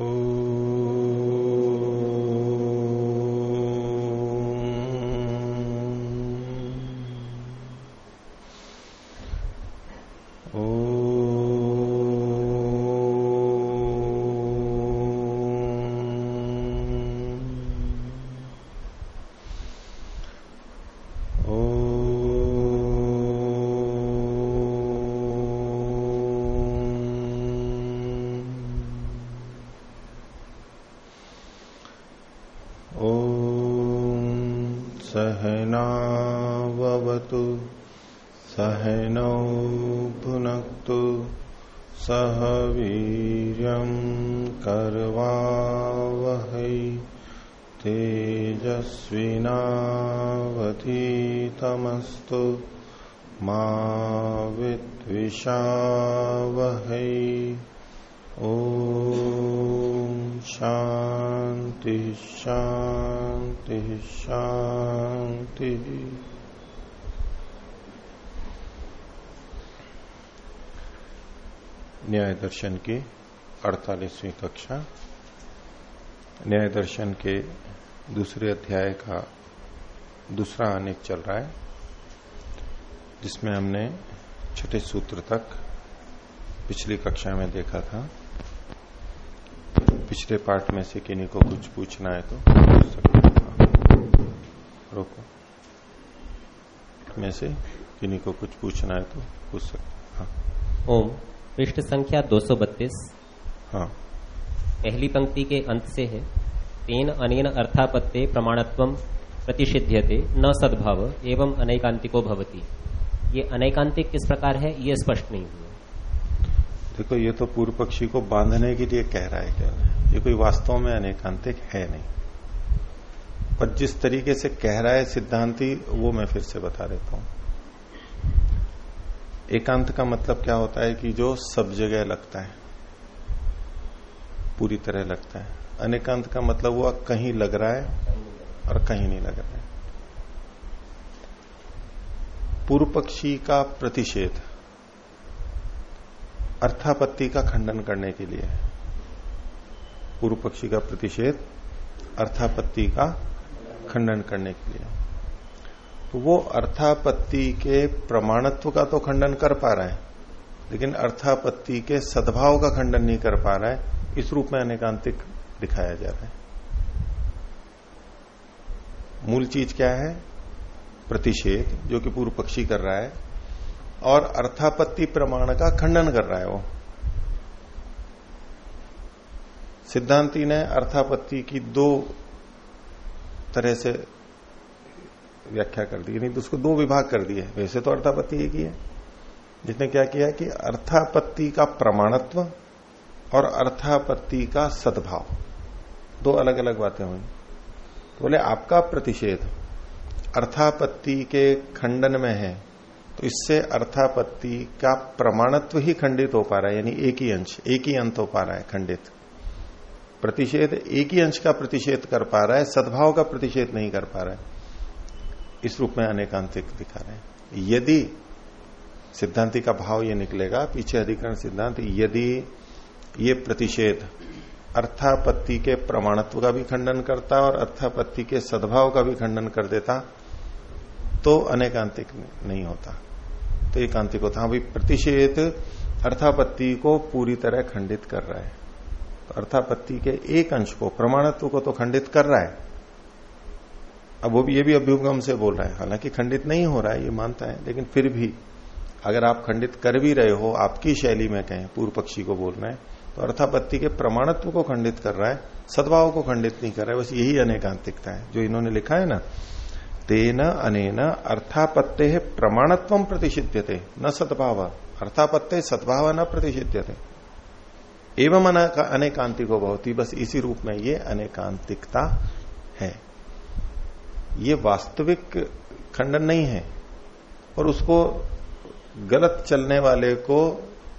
Oh. विद्विषावहै ओ शांति शांति शांति न्याय दर्शन की अड़तालीसवीं कक्षा। न्याय दर्शन के दूसरे अध्याय का दूसरा अनेक चल रहा है, जिसमें हमने छठे सूत्र तक पिछली कक्षा में देखा था। पिछले पार्ट में से किन्हीं को कुछ पूछना है तो पूछ सकते रोको। में से किन्हीं को कुछ पूछना है तो पूछ सकते हाँ। ओम। पृष्ठ संख्या 232 हाँ। पहली पंक्ति के अंत से है। तेन अनेन अर्थापत्ते प्रमाणत्व प्रतिषिध्यते न सद्भाव एवं अनेकांतिको भवती। ये अनेकांतिक किस प्रकार है, ये स्पष्ट नहीं हुआ। देखो, ये तो पूर्व पक्षी को बांधने के लिए कह रहा है क्या? ये कोई वास्तव में अनेकांतिक है नहीं। पर जिस तरीके से कह रहा है सिद्धांति, वो मैं फिर से बता देता हूँ। एकांत का मतलब क्या होता है कि जो सब जगह लगता है, पूरी तरह लगता है। अनेकांत का मतलब हुआ कहीं लग रहा है और कहीं नहीं लग रहा है। पूर्व पक्षी का प्रतिषेध, अर्थापत्ति का खंडन करने के लिए। पूर्व पक्षी का प्रतिषेध, अर्थापत्ति का खंडन करने के लिए। तो वो अर्थापत्ति के प्रमाणत्व का तो खंडन कर पा रहा है, लेकिन अर्थापत्ति के सद्भाव का खंडन नहीं कर पा रहा है। इस रूप में अनेकांतिक दिखाया जा रहा है। मूल चीज़ क्या है? प्रतिषेध, जो कि पूर्व पक्षी कर रहा है, और अर्थापत्ति प्रमाण का खंडन कर रहा है वो। सिद्धांति ने अर्थापत्ति की दो तरह से व्याख्या कर दी, यानी उसको दो विभाग कर दिए वैसे तो अर्थापत्ति एक ही है। जिसने क्या किया कि अर्थापत्ति का प्रमाणत्व और अर्थापत्ति का सद्भाव, दो अलग अलग बातें हुई। तो बोले, आपका प्रतिषेध अर्थापत्ति के खंडन में है तो इससे अर्थापत्ति का प्रमाणत्व ही खंडित हो पा रहा है, यानी एक ही अंश, एक ही अंत हो पा रहा है खंडित। प्रतिषेध एक ही अंश का प्रतिषेध कर पा रहा है, सद्भाव का प्रतिषेध नहीं कर पा रहा है। इस रूप में अनेकांतिक दिखा रहे हैं। यदि सिद्धांति का भाव ये निकलेगा, पीछे अधिकरण सिद्धांत, यदि ये प्रतिषेध अर्थापत्ति के प्रमाणत्व का भी खंडन करता और अर्थापत्ति के सद्भाव का भी खंडन कर देता तो अनेकांतिक नहीं होता। तो एकांतिक होता हाँ। भाई, प्रतिषेध अर्थापत्ति को पूरी तरह खंडित कर रहा है। तो अर्थापत्ति के एक अंश को, प्रमाणत्व को तो खंडित कर रहा है। अब वो भी, ये भी अभ्युगम से बोल रहा है। हालाँकि खंडित नहीं हो रहा है, ये मानता है। लेकिन फिर भी, अगर आप खंडित कर भी रहे हो, आपकी शैली में कहें, पूर्व पक्षी को बोल रहे हैं तो अर्थापत्ति के प्रमाणत्व को खंडित कर रहा है। सद्भाव को खंडित नहीं कर रहा है। बस यही अनेकांतिकता है, जो इन्होंने लिखा है ना तेन अनेन अर्थापत्ते प्रमाणत्व प्रतिषिध्यते, न सद्भाव। अर्थापत्ते सद्भाव न प्रतिषिध्यते। एवं अनेकांतिको बहुत बस इसी रूप में ये अनेकांतिकता है। ये वास्तविक खंडन नहीं है, और उसको गलत चलने वाले को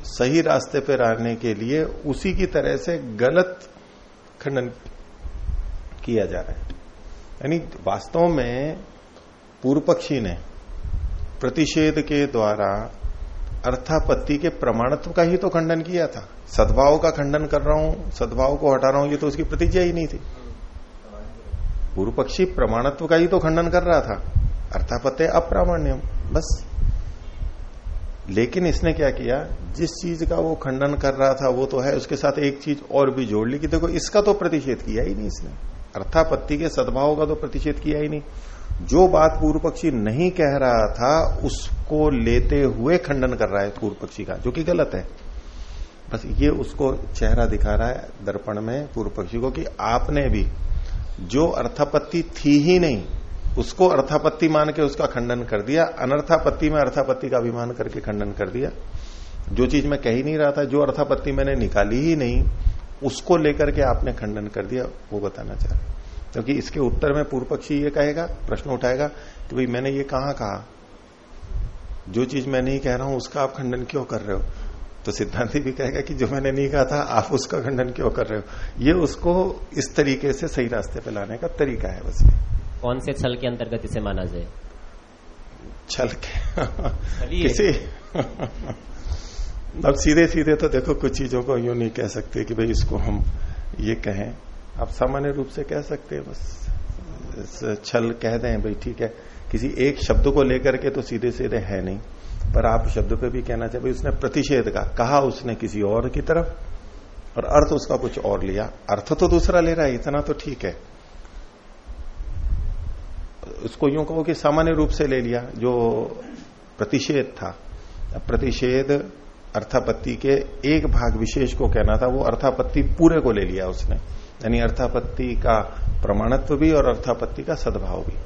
सही रास्ते पर आने के लिए उसी की तरह से गलत खंडन किया जा रहा है। यानी वास्तव में पूर्व पक्षी ने प्रतिषेध के द्वारा अर्थापत्ति के प्रमाणत्व का ही तो खंडन किया था। सद्भाव का खंडन कर रहा हूँ, सद्भाव को हटा रहा हूँ, ये तो उसकी प्रतिज्ञा ही नहीं थी। पूर्व पक्षी प्रमाणत्व का ही तो खंडन कर रहा था। अर्थापत्य अप्रामाण्यम, बस। लेकिन इसने क्या किया? जिस चीज़ का वो खंडन कर रहा था, वो तो है, उसके साथ एक चीज़ और भी जोड़ ली कि देखो, इसका तो प्रतिषेध किया ही नहीं इसने। अर्थापत्ति के सद्भाव का तो प्रतिषेध किया ही नहीं। जो बात पूर्व पक्षी नहीं कह रहा था, उसको लेते हुए खंडन कर रहा है पूर्व पक्षी का, जो कि गलत है। बस ये उसको चेहरा दिखा रहा है दर्पण में पूर्व पक्षी को कि आपने भी जो अर्थापत्ति थी ही नहीं, उसको अर्थापत्ति मान के उसका खंडन कर दिया, अनर्थापत्ति में अर्थापत्ति का अभिमान करके खंडन कर दिया। जो चीज़ मैं कह ही नहीं रहा था, जो अर्थापत्ति मैंने निकाली ही नहीं, उसको लेकर के आपने खंडन कर दिया, वो बताना चाह रहे क्योंकि इसके उत्तर में पूर्व पक्षी ये कहेगा प्रश्न उठाएगा कि भाई मैंने ये कहा कहा? जो चीज़ मैं नहीं कह रहा हूँ उसका आप खंडन क्यों कर रहे हो? तो सिद्धांति भी कहेगा कि जो मैंने नहीं कहा था आप उसका खंडन क्यों कर रहे हो? ये उसको इस तरीके से सही रास्ते पे लाने का तरीका है बस। कौन से छल के अंतर्गत इसे माना जाए? छल के? किसी? अब सीधे सीधे तो देखो कुछ चीज़ों को यूँ नहीं कह सकते कि भाई इसको हम ये कहें। आप सामान्य रूप से कह सकते हैं, बस छल कह दें, भाई ठीक है। किसी एक शब्द को लेकर के तो सीधे सीधे है नहीं। पर आप शब्द पे भी कहना चाहिए उसने प्रतिषेध का, कहा उसने किसी और की तरफ़, और अर्थ उसका कुछ और लिया। अर्थ तो दूसरा ले रहा है, इतना तो ठीक है। उसको यूँ कहो कि सामान्य रूप से ले लिया, जो प्रतिषेध था। प्रतिषेध अर्थापत्ति के एक भाग विशेष को कहना था, वो अर्थापत्ति पूरे को ले लिया उसने। यानी अर्थापत्ति का प्रमाणत्व भी और अर्थापत्ति का सद्भाव भी।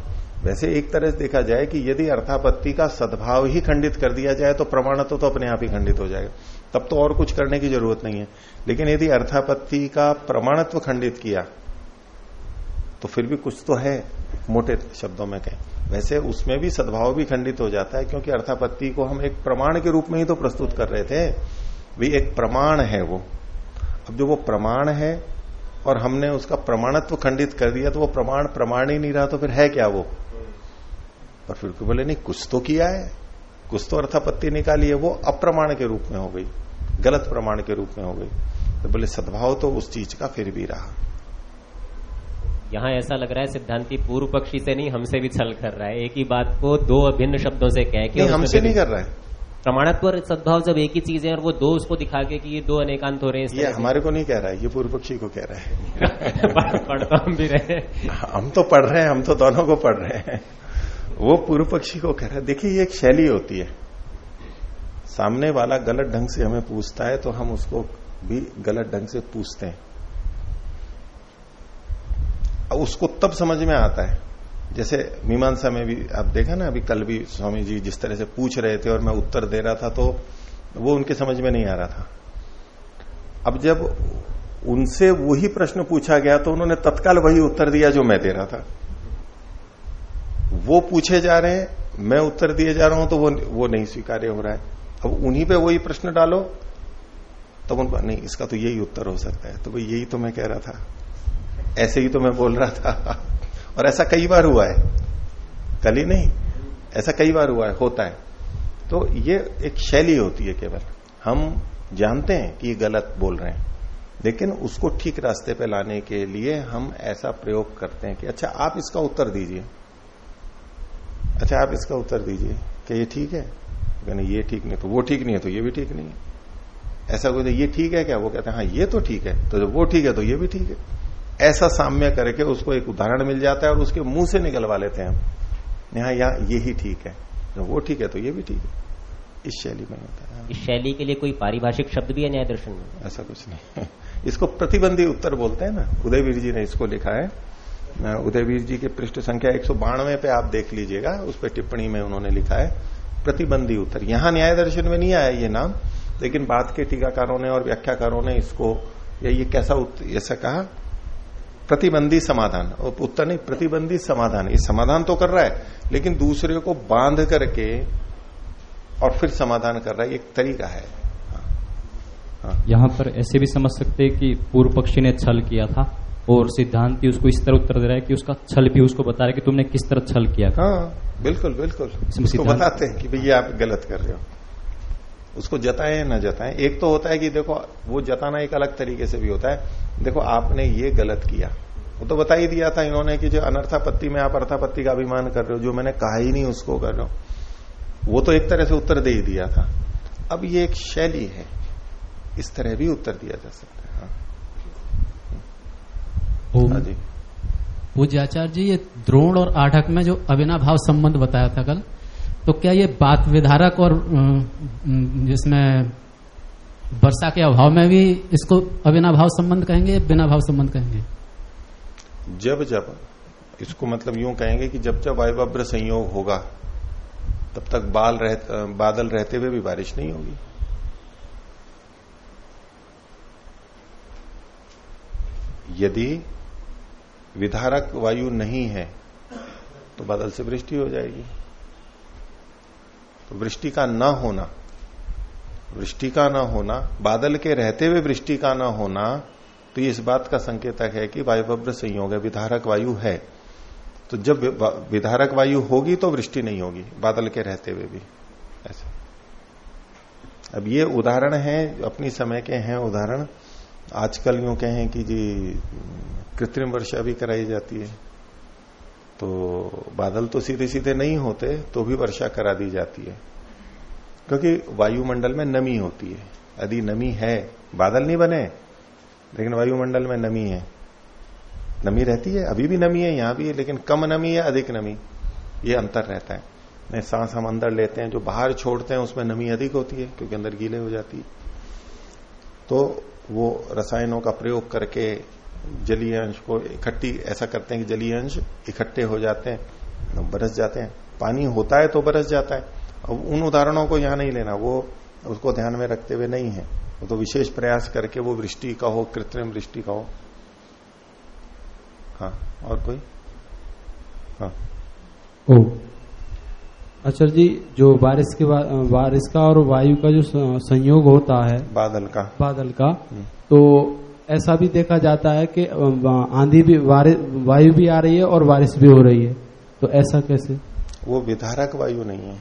वैसे एक तरह से देखा जाए कि यदि अर्थापत्ति का सद्भाव ही खंडित कर दिया जाए तो प्रमाणत्व तो अपने आप ही खंडित हो जाएगा। तब तो और कुछ करने की ज़रूरत नहीं है। लेकिन यदि अर्थापत्ति का प्रमाणत्व खंडित किया तो फिर भी कुछ तो है, मोटे शब्दों में कहें। वैसे उसमें भी सद्भाव भी खंडित हो जाता है, क्योंकि अर्थापत्ति को हम एक प्रमाण के रूप में ही तो प्रस्तुत कर रहे थे। भी एक प्रमाण है वो। अब जो वो प्रमाण है और हमने उसका प्रमाणत्व खंडित कर दिया तो वो प्रमाण प्रमाण ही नहीं रहा तो फिर है क्या वो? पर फिर क्यों बोले नहीं कुछ तो किया है। कुछ तो अर्थापत्ति निकाली है वो अप्रमाण के रूप में हो गई गलत प्रमाण के रूप में हो गई। तो बोले सद्भाव तो उस चीज़ का फिर भी रहा। यहाँ ऐसा लग रहा है सिद्धांति पूर्व पक्षी से नहीं हमसे भी छल कर रहा है। एक ही बात को दो अभिन्न शब्दों से कह के हमसे नहीं कर रहा है। प्रमाणत्व और सद्भाव जब एक ही चीज़ है और वो दो उसको दिखा के कि ये दो अनेकांत हो रहे हैं ये हमारे को नहीं कह रहा है ये पूर्व पक्षी को कह रहा है। पढ़ तो हम भी रहे। हम तो पढ़ रहे हैं हम तो दोनों को पढ़ रहे हैं। वो पूर्व पक्षी को कह रहा है देखिए ये एक शैली होती है। सामने वाला गलत ढंग से हमें पूछता है तो हम उसको भी गलत ढंग से पूछते हैं। उसको तब समझ में आता है जैसे मीमांसा में भी, आप देखा ना, अभी कल भी स्वामी जी जिस तरह से पूछ रहे थे और मैं उत्तर दे रहा था तो वो उनके समझ में नहीं आ रहा था। अब जब उनसे वही प्रश्न पूछा गया तो उन्होंने तत्काल वही उत्तर दिया जो मैं दे रहा था। वो पूछे जा रहे हैं, मैं उत्तर दिए जा रहा हूँ तो वो वो नहीं स्वीकार्य हो रहा है। अब उन्हीं पे वही प्रश्न डालो, तब उनको नहीं, इसका तो यही उत्तर हो सकता है। तो भाई, यही तो मैं कह रहा था। ऐसे ही तो मैं बोल रहा था। और ऐसा कई बार हुआ है। कल ही नहीं, ऐसा कई बार हुआ है, होता है। तो ये एक शैली होती है केवल। हम जानते हैं कि ये गलत बोल रहे हैं, लेकिन उसको ठीक रास्ते पे लाने के लिए हम ऐसा प्रयोग करते हैं कि अच्छा आप इसका उत्तर दीजिए। अच्छा आप इसका उत्तर दीजिए कि ये ठीक है। नहीं ये ठीक नहीं तो वो ठीक नहीं है तो ये भी ठीक नहीं है। ऐसा कोई तो ये ठीक है क्या? वो कहते हैं हाँ ये तो ठीक है तो जब वो ठीक है तो ये भी ठीक है। ऐसा साम्य करके उसको एक उदाहरण मिल जाता है और उसके मुँह से निकलवा लेते हैं हम। यहाँ यहाँ ये ही ठीक है। जब वो ठीक है तो ये भी ठीक है। इस शैली में होता है। इस शैली के लिए कोई पारिभाषिक शब्द भी है न्याय दर्शन में? ऐसा कुछ नहीं। इसको प्रतिबंधी उत्तर बोलते हैं ना। उदयवीर जी ने इसको लिखा है। उदयवीर जी के पृष्ठ संख्या एक सौ बानवे पे आप देख लीजिएगा। उस पर टिप्पणी में उन्होंने लिखा है प्रतिबंधी उत्तर। यहाँ न्याय दर्शन में नहीं आया ये नाम लेकिन बाद के टीकाकारों ने और व्याख्याकारों ने इसको या ये कैसा ऐसा कहा प्रतिबंधी समाधान। उत्तर नहीं प्रतिबंधी समाधान। ये समाधान तो कर रहा है लेकिन दूसरे को बाँध करके और फिर समाधान कर रहा है एक तरीका है। हाँ। हाँ। यहाँ पर ऐसे भी समझ सकते हैं कि पूर्व पक्षी ने छल किया था और सिद्धांति उसको इस तरह उत्तर दे रहा है कि उसका छल भी उसको बता रहा है कि तुमने किस तरह छल किया हाँ बिल्कुल बिल्कुल। उसको बताते हैं कि भैया आप गलत कर रहे हो। उसको जताए ना जताए। एक तो होता है कि देखो वो जताना एक अलग तरीके से भी होता है। देखो आपने ये गलत किया। वो तो बता ही दिया था इन्होंने कि जो अनर्थापत्ति में आप अर्थापत्ति का अभिमान कर रहे हो जो मैंने कहा ही नहीं उसको कर रहे हो। वो तो एक तरह से उत्तर दे ही दिया था। अब ये एक शैली है। इस तरह भी उत्तर दिया जा सकता है हाँ, हाँ जी। पूज्य आचार्य जी ये द्रोण और आठक में जो अविनाभाव संबंध बताया था कल तो क्या ये बात विधारक और जिसमें वर्षा के अभाव में भी इसको अविनाभाव संबंध कहेंगे बिना भाव संबंध कहेंगे? जब जब इसको मतलब यूँ कहेंगे कि जब जब वायुव्र संयोग होगा तब तक बाल रह, बादल रहते हुए भी बारिश नहीं होगी। यदि विधारक वायु नहीं है तो बादल से वृष्टि हो जाएगी। वृष्टि का न होना, वृष्टि का न होना, बादल के रहते हुए वृष्टि का न होना तो ये इस बात का संकेतक है कि वायुभव्र संयोग है, विधारक वायु है। तो जब विधारक वायु होगी तो वृष्टि नहीं होगी, बादल के रहते हुए भी। ऐसे। अब ये उदाहरण है, अपनी समय के हैं उदाहरण। आजकल यूँ कहें कि जी, कृत्रिम वर्षा भी कराई जाती है। तो बादल तो सीधे सीधे नहीं होते तो भी वर्षा करा दी जाती है। क्योंकि वायुमंडल में नमी होती है। यदि नमी है, बादल नहीं बने, लेकिन वायुमंडल में नमी है। नमी रहती है, अभी भी नमी है, यहाँ भी है, लेकिन कम नमी है अधिक नमी, ये अंतर रहता है। नहीं, सांस हम अंदर लेते हैं, जो बाहर छोड़ते हैं, उसमें नमी अधिक होती है, क्योंकि अंदर गीले हो जाती है। तो वो रसायनों का प्रयोग करके जलीय अंश को इकट्ठी ऐसा करते हैं कि जलीय अंश इकट्ठे हो जाते हैं बरस जाते हैं। पानी होता है तो बरस जाता है। अब उन उदाहरणों को यहाँ नहीं लेना वो उसको ध्यान में रखते हुए नहीं है। वो तो विशेष प्रयास करके वो वृष्टि का हो कृत्रिम वृष्टि का हो। हाँ और कोई? हाँ। ओ। अच्छा जी जो बारिश के बारिश का और वायु का जो संयोग होता है बादल का। बादल का हम्म। तो ऐसा भी देखा जाता है कि आंधी भी वायु भी आ रही है और बारिश भी हो रही है। तो ऐसा कैसे? वो विधारक वायु नहीं है।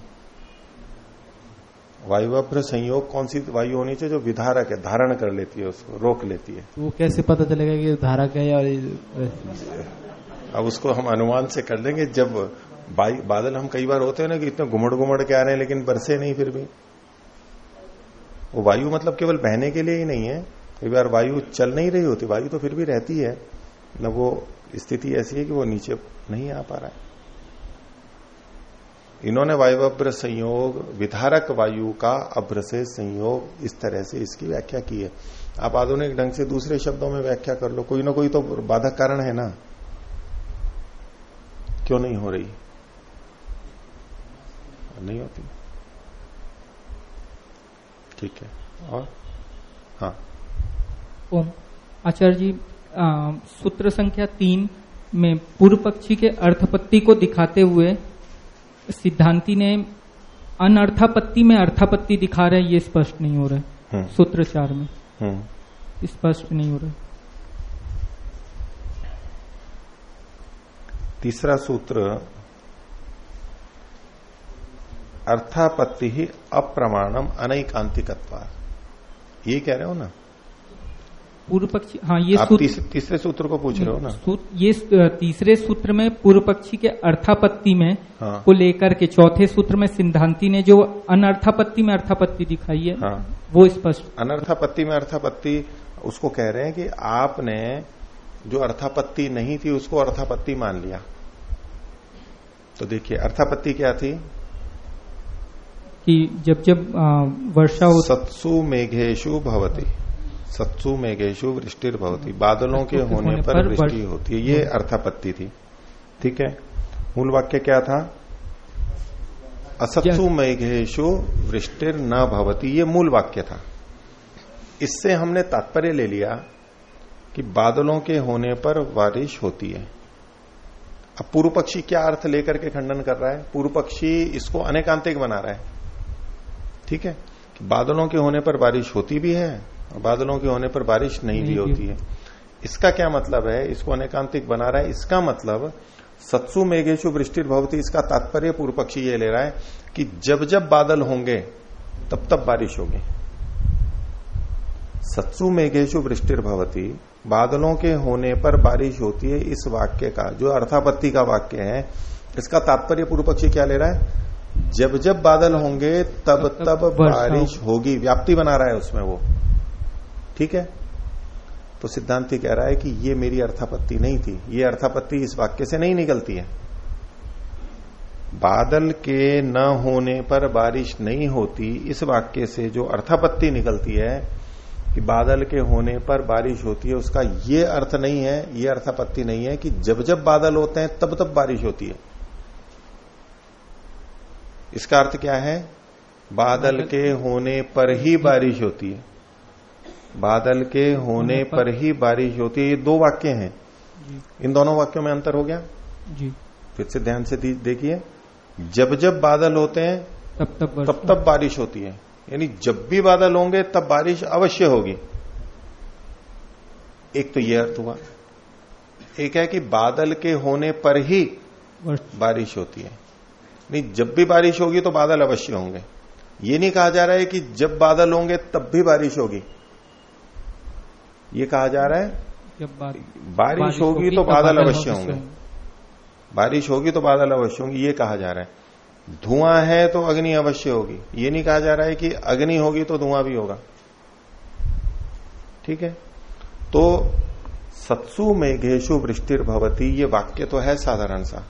वायुभ्र संयोग कौन सी वायु होनी चाहिए जो विधारक है धारण कर लेती है उसको रोक लेती है। वो कैसे पता चलेगा कि धारक है या अब उसको हम अनुमान से कर लेंगे जब बादल हम कई बार होते हैं ना कि इतने घुमड़ घुमड़ के आ रहे हैं लेकिन बरसे नहीं फिर भी। वो वायु मतलब केवल बहने के लिए ही नहीं है कई बार वायु चल नहीं रही होती, वायु तो फिर भी रहती है न वो स्थिति ऐसी है कि वो नीचे नहीं आ पा रहा है। इन्होंने वायुव्र संयोग, विधारक वायु का अभ्र से संयोग, इस तरह से इसकी व्याख्या की है। आप आधुनिक ढंग से दूसरे शब्दों में व्याख्या कर लो, कोई ना कोई तो बाधक कारण है ना। क्यों नहीं हो रही? नहीं होती। ठीक है, और? ओम आचार्य जी सूत्र संख्या तीन में पूर्व पक्षी के अर्थपत्ति को दिखाते हुए सिद्धांति ने अनर्थापत्ति में अर्थापत्ति दिखा रहे हैं ये स्पष्ट नहीं हो रहा है। हम्म। सूत्र चार में। हम्म। स्पष्ट नहीं हो रहा तीसरा सूत्र अर्थापत्ति ही अप्रमाणम अनैकांतिकत्वा। ये कह रहे हो ना? पूर्व पक्षी हाँ ये आप तीस, तीसरे सूत्र को पूछ रहे हो ना? सूत, ये तीसरे सूत्र में पूर्व पक्षी के अर्थापत्ति में हाँ। को लेकर के चौथे सूत्र में सिद्धांति ने जो अनर्थापत्ति में अर्थापत्ति दिखाई है हाँ। वो स्पष्ट। अनर्थापत्ति में अर्थापत्ति उसको कह रहे हैं कि आपने जो अर्थापत्ति नहीं थी उसको अर्थापत्ति मान लिया। तो देखिए अर्थापत्ति क्या थी? कि जब जब वर्षा हो सत्सु मेघेशु भवती। सत्सु मेघेशु वृष्टिर भवती बादलों के होने पर वृष्टि होती है। ये अर्थापत्ति थी। ठीक है? मूल वाक्य क्या था? असत्सु मेघेशु वृष्टिर न भवती। ये मूल वाक्य था। इससे हमने तात्पर्य ले लिया कि बादलों के होने पर बारिश होती है। अब पूर्व पक्षी क्या अर्थ लेकर के खंडन कर रहा है? पूर्व पक्षी इसको अनेकांतिक बना रहा है। ठीक है? कि बादलों के होने पर बारिश होती भी है बादलों के होने पर बारिश नहीं भी होती है। इसका क्या मतलब है? इसको अनेकांतिक बना रहा है। इसका मतलब सत्सु मेघेशु वृष्टि भवती। इसका तात्पर्य पूर्व पक्षी ये ले रहा है कि जब जब बादल होंगे तब तब बारिश होगी। सत्सु मेघेशु वृष्टिर भवती। बादलों के होने पर बारिश होती है इस वाक्य का जो अर्थापत्ति का वाक्य है। इसका तात्पर्य पूर्व पक्षी क्या ले रहा है? जब जब बादल होंगे तब तब, तब बारिश होगी। व्याप्ति बना रहा है उसमें वो। ठीक है? तो सिद्धांति कह रहा है कि ये मेरी अर्थापत्ति नहीं थी। ये अर्थापत्ति इस वाक्य से नहीं निकलती है। बादल के न होने पर बारिश नहीं होती इस वाक्य से जो अर्थापत्ति निकलती है कि बादल के होने पर बारिश होती है उसका ये अर्थ नहीं है ये अर्थापत्ति नहीं है कि जब जब बादल होते हैं तब तब बारिश होती है। इसका अर्थ क्या है? बादल के होने पर ही बारिश होती है। बादल के होने पर ही बारिश होती है। ये दो वाक्य हैं। इन दोनों वाक्यों में अंतर हो गया? जी। फिर से ध्यान से देखिए। जब जब बादल होते हैं तब तब तब तब बारिश होती है। यानी जब भी बादल होंगे तब बारिश अवश्य होगी। एक तो यह अर्थ हुआ। एक है कि बादल के होने पर ही बारिश होती है। नहीं जब भी बारिश होगी तो बादल अवश्य होंगे। ये नहीं कहा जा रहा है कि जब बादल होंगे तब भी बारिश होगी। ये कहा जा रहा है जब बार, बारिश होगी तो बादल अवश्य होंगे। बारिश होगी तो बादल अवश्य होंगे ये कहा जा रहा है। धुआँ है तो अग्नि अवश्य होगी। ये नहीं कहा जा रहा है कि अग्नि होगी तो धुआँ भी होगा। ठीक है? तो सत्सु मेघेशु वृष्टिर भवती ये वाक्य तो है साधारण सा।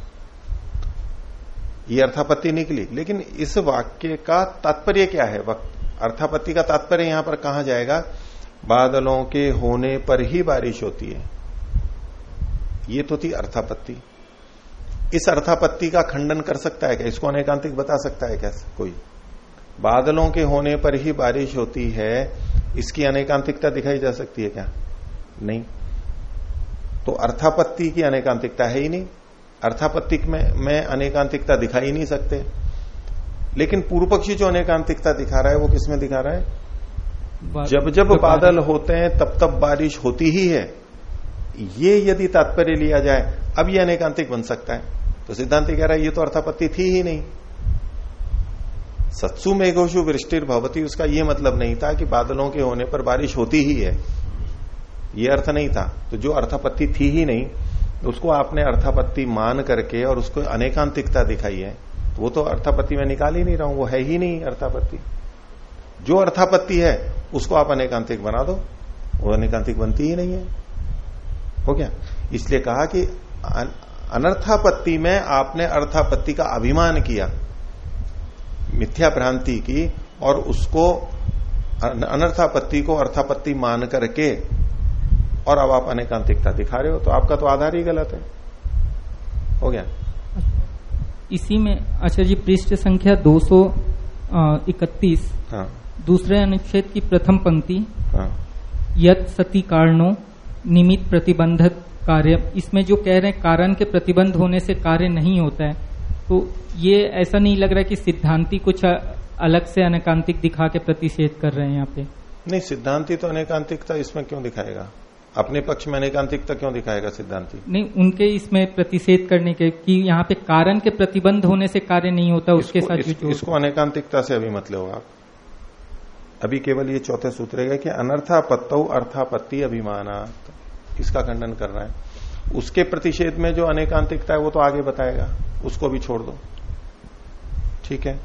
ये अर्थापत्ति निकली लेकिन इस वाक्य का तात्पर्य क्या है? अर्थापत्ति का तात्पर्य यहाँ पर कहा जाएगा बादलों के होने पर ही बारिश होती है। ये तो थी अर्थापत्ति। इस अर्थापत्ति का खंडन कर सकता है क्या? इसको अनेकांतिक बता सकता है क्या कोई? बादलों के होने पर ही बारिश होती है, इसकी अनेकांतिकता दिखाई जा सकती है क्या? नहीं। तो अर्थापत्ति की अनेकांतिकता है ही नहीं। अर्थापत्तिक में, मैं अनेकांतिकता दिखा ही नहीं सकते। लेकिन पूर्व पक्षी जो अनेकांतिकता दिखा रहा है, वो किसमें दिखा रहा है? जब जब बादल होते हैं तब तब बारिश होती ही है। ये यदि तात्पर्य लिया जाए अब यह अनेकांतिक बन सकता है। तो सिद्धांत कह रहा है ये तो अर्थापत्ति थी ही नहीं। सत्सु मेघोशु वृष्टिर भवती उसका यह मतलब नहीं था कि बादलों के होने पर बारिश होती ही है। ये अर्थ नहीं था। तो जो अर्थापत्ति थी ही नहीं तो उसको आपने अर्थापत्ति मान करके और उसको अनेकांतिकता दिखाई है तो वो तो अर्थापत्ति में निकाल ही नहीं रहा हूँ वो है ही नहीं अर्थापत्ति। जो अर्थापत्ति है उसको आप अनेकांतिक बना दो। वो अनेकांतिक बनती ही नहीं है। हो गया? इसलिए कहा कि अनर्थापत्ति में आपने अर्थापत्ति का अभिमान किया। मिथ्या भ्रांति की और उसको अनर्थापत्ति को अर्थापत्ति मान करके और अब आप अनेकांतिकता दिखा रहे हो तो आपका तो आधार ही गलत है। हो गया? इसी में अच्छा जी पृष्ठ संख्या दो सौ इकतीस। हाँ। दूसरे अनुच्छेद की प्रथम पंक्ति हाँ। यत सती कारणों निमित प्रतिबंधक कार्य। इसमें जो कह रहे हैं कारण के प्रतिबंध होने से कार्य नहीं होता है तो ये ऐसा नहीं लग रहा कि सिद्धांति कुछ अलग से अनेकांतिक दिखा के प्रतिषेध कर रहे हैं यहाँ पे। नहीं सिद्धांति तो अनेकांतिकता इसमें क्यों दिखाएगा? अपने पक्ष में अनेकांतिकता क्यों दिखाएगा सिद्धांति? नहीं उनके इसमें प्रतिषेध करने के कि यहाँ पे कारण के प्रतिबंध होने से कार्य नहीं होता उसके साथ इस, इसको अनेकांतिकता से अभी मत लो आप। अभी केवल ये चौथे सूत्र है कि अनर्थापत्तो अर्थापत्ति अभिमाना इसका खंडन कर रहा है। उसके प्रतिषेध में जो अनेकांतिकता है, वो तो आगे बताएगा। उसको भी छोड़ दो। ठीक है?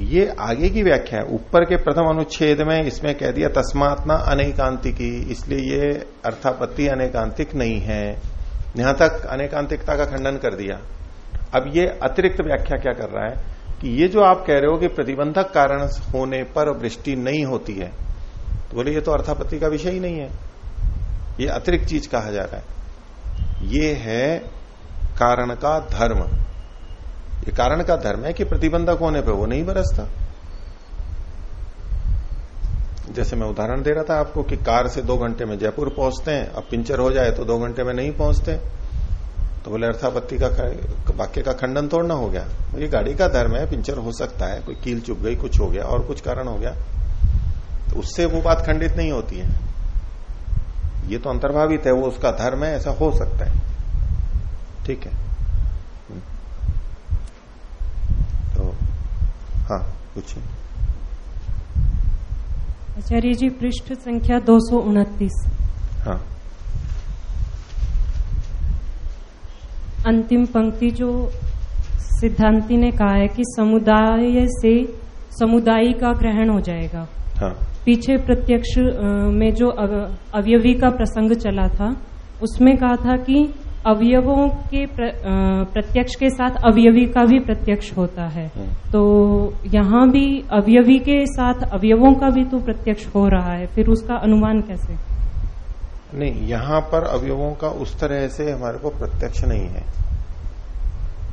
ये आगे की व्याख्या है। ऊपर के प्रथम अनुच्छेद में इसमें कह दिया तस्मात्ना अनेकांतिकी। इसलिए ये अर्थापत्ति अनेकांतिक नहीं है। यहाँ तक अनेकांतिकता का खंडन कर दिया। अब ये अतिरिक्त व्याख्या क्या कर रहा है? कि ये जो आप कह रहे हो कि प्रतिबंधक कारण होने पर वृष्टि नहीं होती है तो बोले ये तो अर्थापत्ति का विषय ही नहीं है। ये अतिरिक्त चीज़ कहा जा रहा है। ये है कारण का धर्म। ये कारण का धर्म है कि प्रतिबंधक होने पर वो नहीं बरसता। जैसे मैं उदाहरण दे रहा था आपको कि कार से दो घंटे में जयपुर पहुँचते हैं, अब पिंचर हो जाए तो दो घंटे में नहीं पहुँचते। तो बोले अर्थापत्ति का वाक्य का खंडन तोड़ना हो गया। ये गाड़ी का धर्म है पिंचर हो सकता है कोई कील चुप गई कुछ हो गया और कुछ कारण हो गया। तो उससे वो बात खंडित नहीं होती है। ये तो अंतर्भावित है वो उसका धर्म है ऐसा हो सकता है। ठीक है। तो हाँ पूछिए। आचार्य जी पृष्ठ संख्या दो सौ उनतीस। हाँ। अंतिम पंक्ति जो सिद्धांति ने कहा है कि समुदाय से समुदाय का ग्रहण हो जाएगा। हाँ। पीछे प्रत्यक्ष में जो अवयवी का प्रसंग चला था उसमें कहा था कि अवयवों के प्र, प्रत्यक्ष के साथ अवयवी का भी प्रत्यक्ष होता है। हाँ। तो यहाँ भी अवयवी के साथ अवयवों का भी तो प्रत्यक्ष हो रहा है। फिर उसका अनुमान कैसे? नहीं, यहाँ पर अवयवों का उस तरह से हमारे को प्रत्यक्ष नहीं है।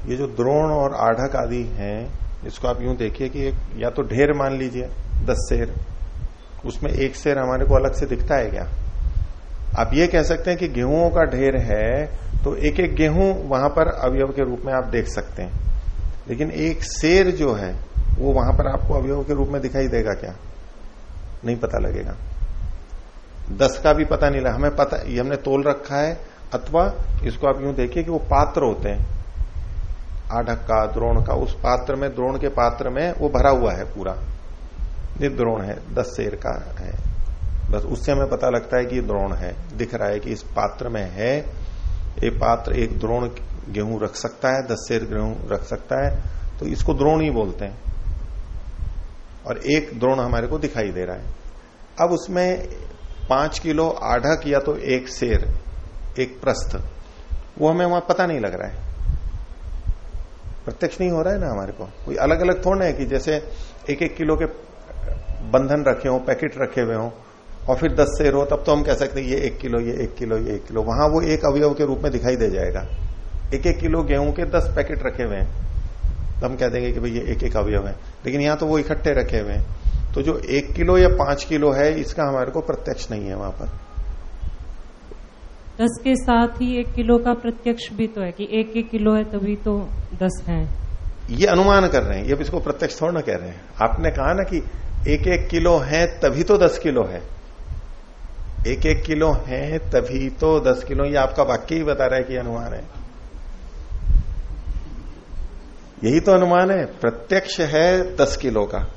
ये जो द्रोण और आढ़क आदि हैं, इसको आप यूँ देखिए कि एक, या तो ढेर मान लीजिए, दस शेर। उसमें एक शेर हमारे को अलग से दिखता है क्या? आप ये कह सकते हैं कि गेहूँ का ढेर है तो एक एक गेहूँ वहाँ पर अवयव के रूप में आप देख सकते हैं। लेकिन एक शेर जो है, वो वहाँ पर आपको अवयव के रूप में दिखाई देगा क्या? नहीं पता लगेगा। दस का भी पता नहीं लगा। हमें पता, ये हमने तोल रखा है, अथवा इसको आप यूँ देखिए कि वो पात्र होते हैं। आढ़क का, द्रोण का, उस पात्र में, द्रोण के पात्र में वो भरा हुआ है पूरा। ये द्रोण है, दस शेर का है। बस उससे हमें पता लगता है कि द्रोण है। दिख रहा है कि इस पात्र में है। ये पात्र एक द्रोण गेहूँ रख सकता है, दस शेर गेहूँ रख सकता है। तो इसको द्रोण ही बोलते हैं। और एक द्रोण हमारे को दिखाई दे रहा है। अब उसमें पाँच किलो आढ़क या तो एक शेर, एक प्रस्थ। वो हमें वहाँ पता नहीं लग रहा है। प्रत्यक्ष नहीं हो रहा है ना हमारे को। कोई अलग अलग थोड़ा है कि जैसे एक एक किलो के बंधन रखे हो, पैकेट रखे हुए हो, और फिर दस शेर हो, तब तो हम कह सकते हैं, ये एक किलो, ये एक किलो, ये एक किलो। वहाँ वो एक अवयव के रूप में दिखाई दे जाएगा। एक एक किलो गेहूँ के दस पैकेट रखे हुए हैं। तो हम कह देंगे कि भाई ये एक एक अवयव है। लेकिन यहाँ तो वो इकट्ठे रखे हुए हैं। तो जो एक किलो या पाँच किलो है इसका हमारे को प्रत्यक्ष नहीं है वहाँ पर। दस के साथ ही एक किलो का प्रत्यक्ष भी तो है कि एक एक किलो है तभी तो दस है। ये अनुमान कर रहे हैं ये इसको प्रत्यक्ष थोड़ा ना कह रहे हैं। आपने कहा ना कि एक एक किलो है तभी तो दस किलो है। एक एक किलो है तभी तो दस किलो ये आपका वाक्य ही बता रहा है कि अनुमान है। यही तो अनुमान है प्रत्यक्ष है दस किलो का।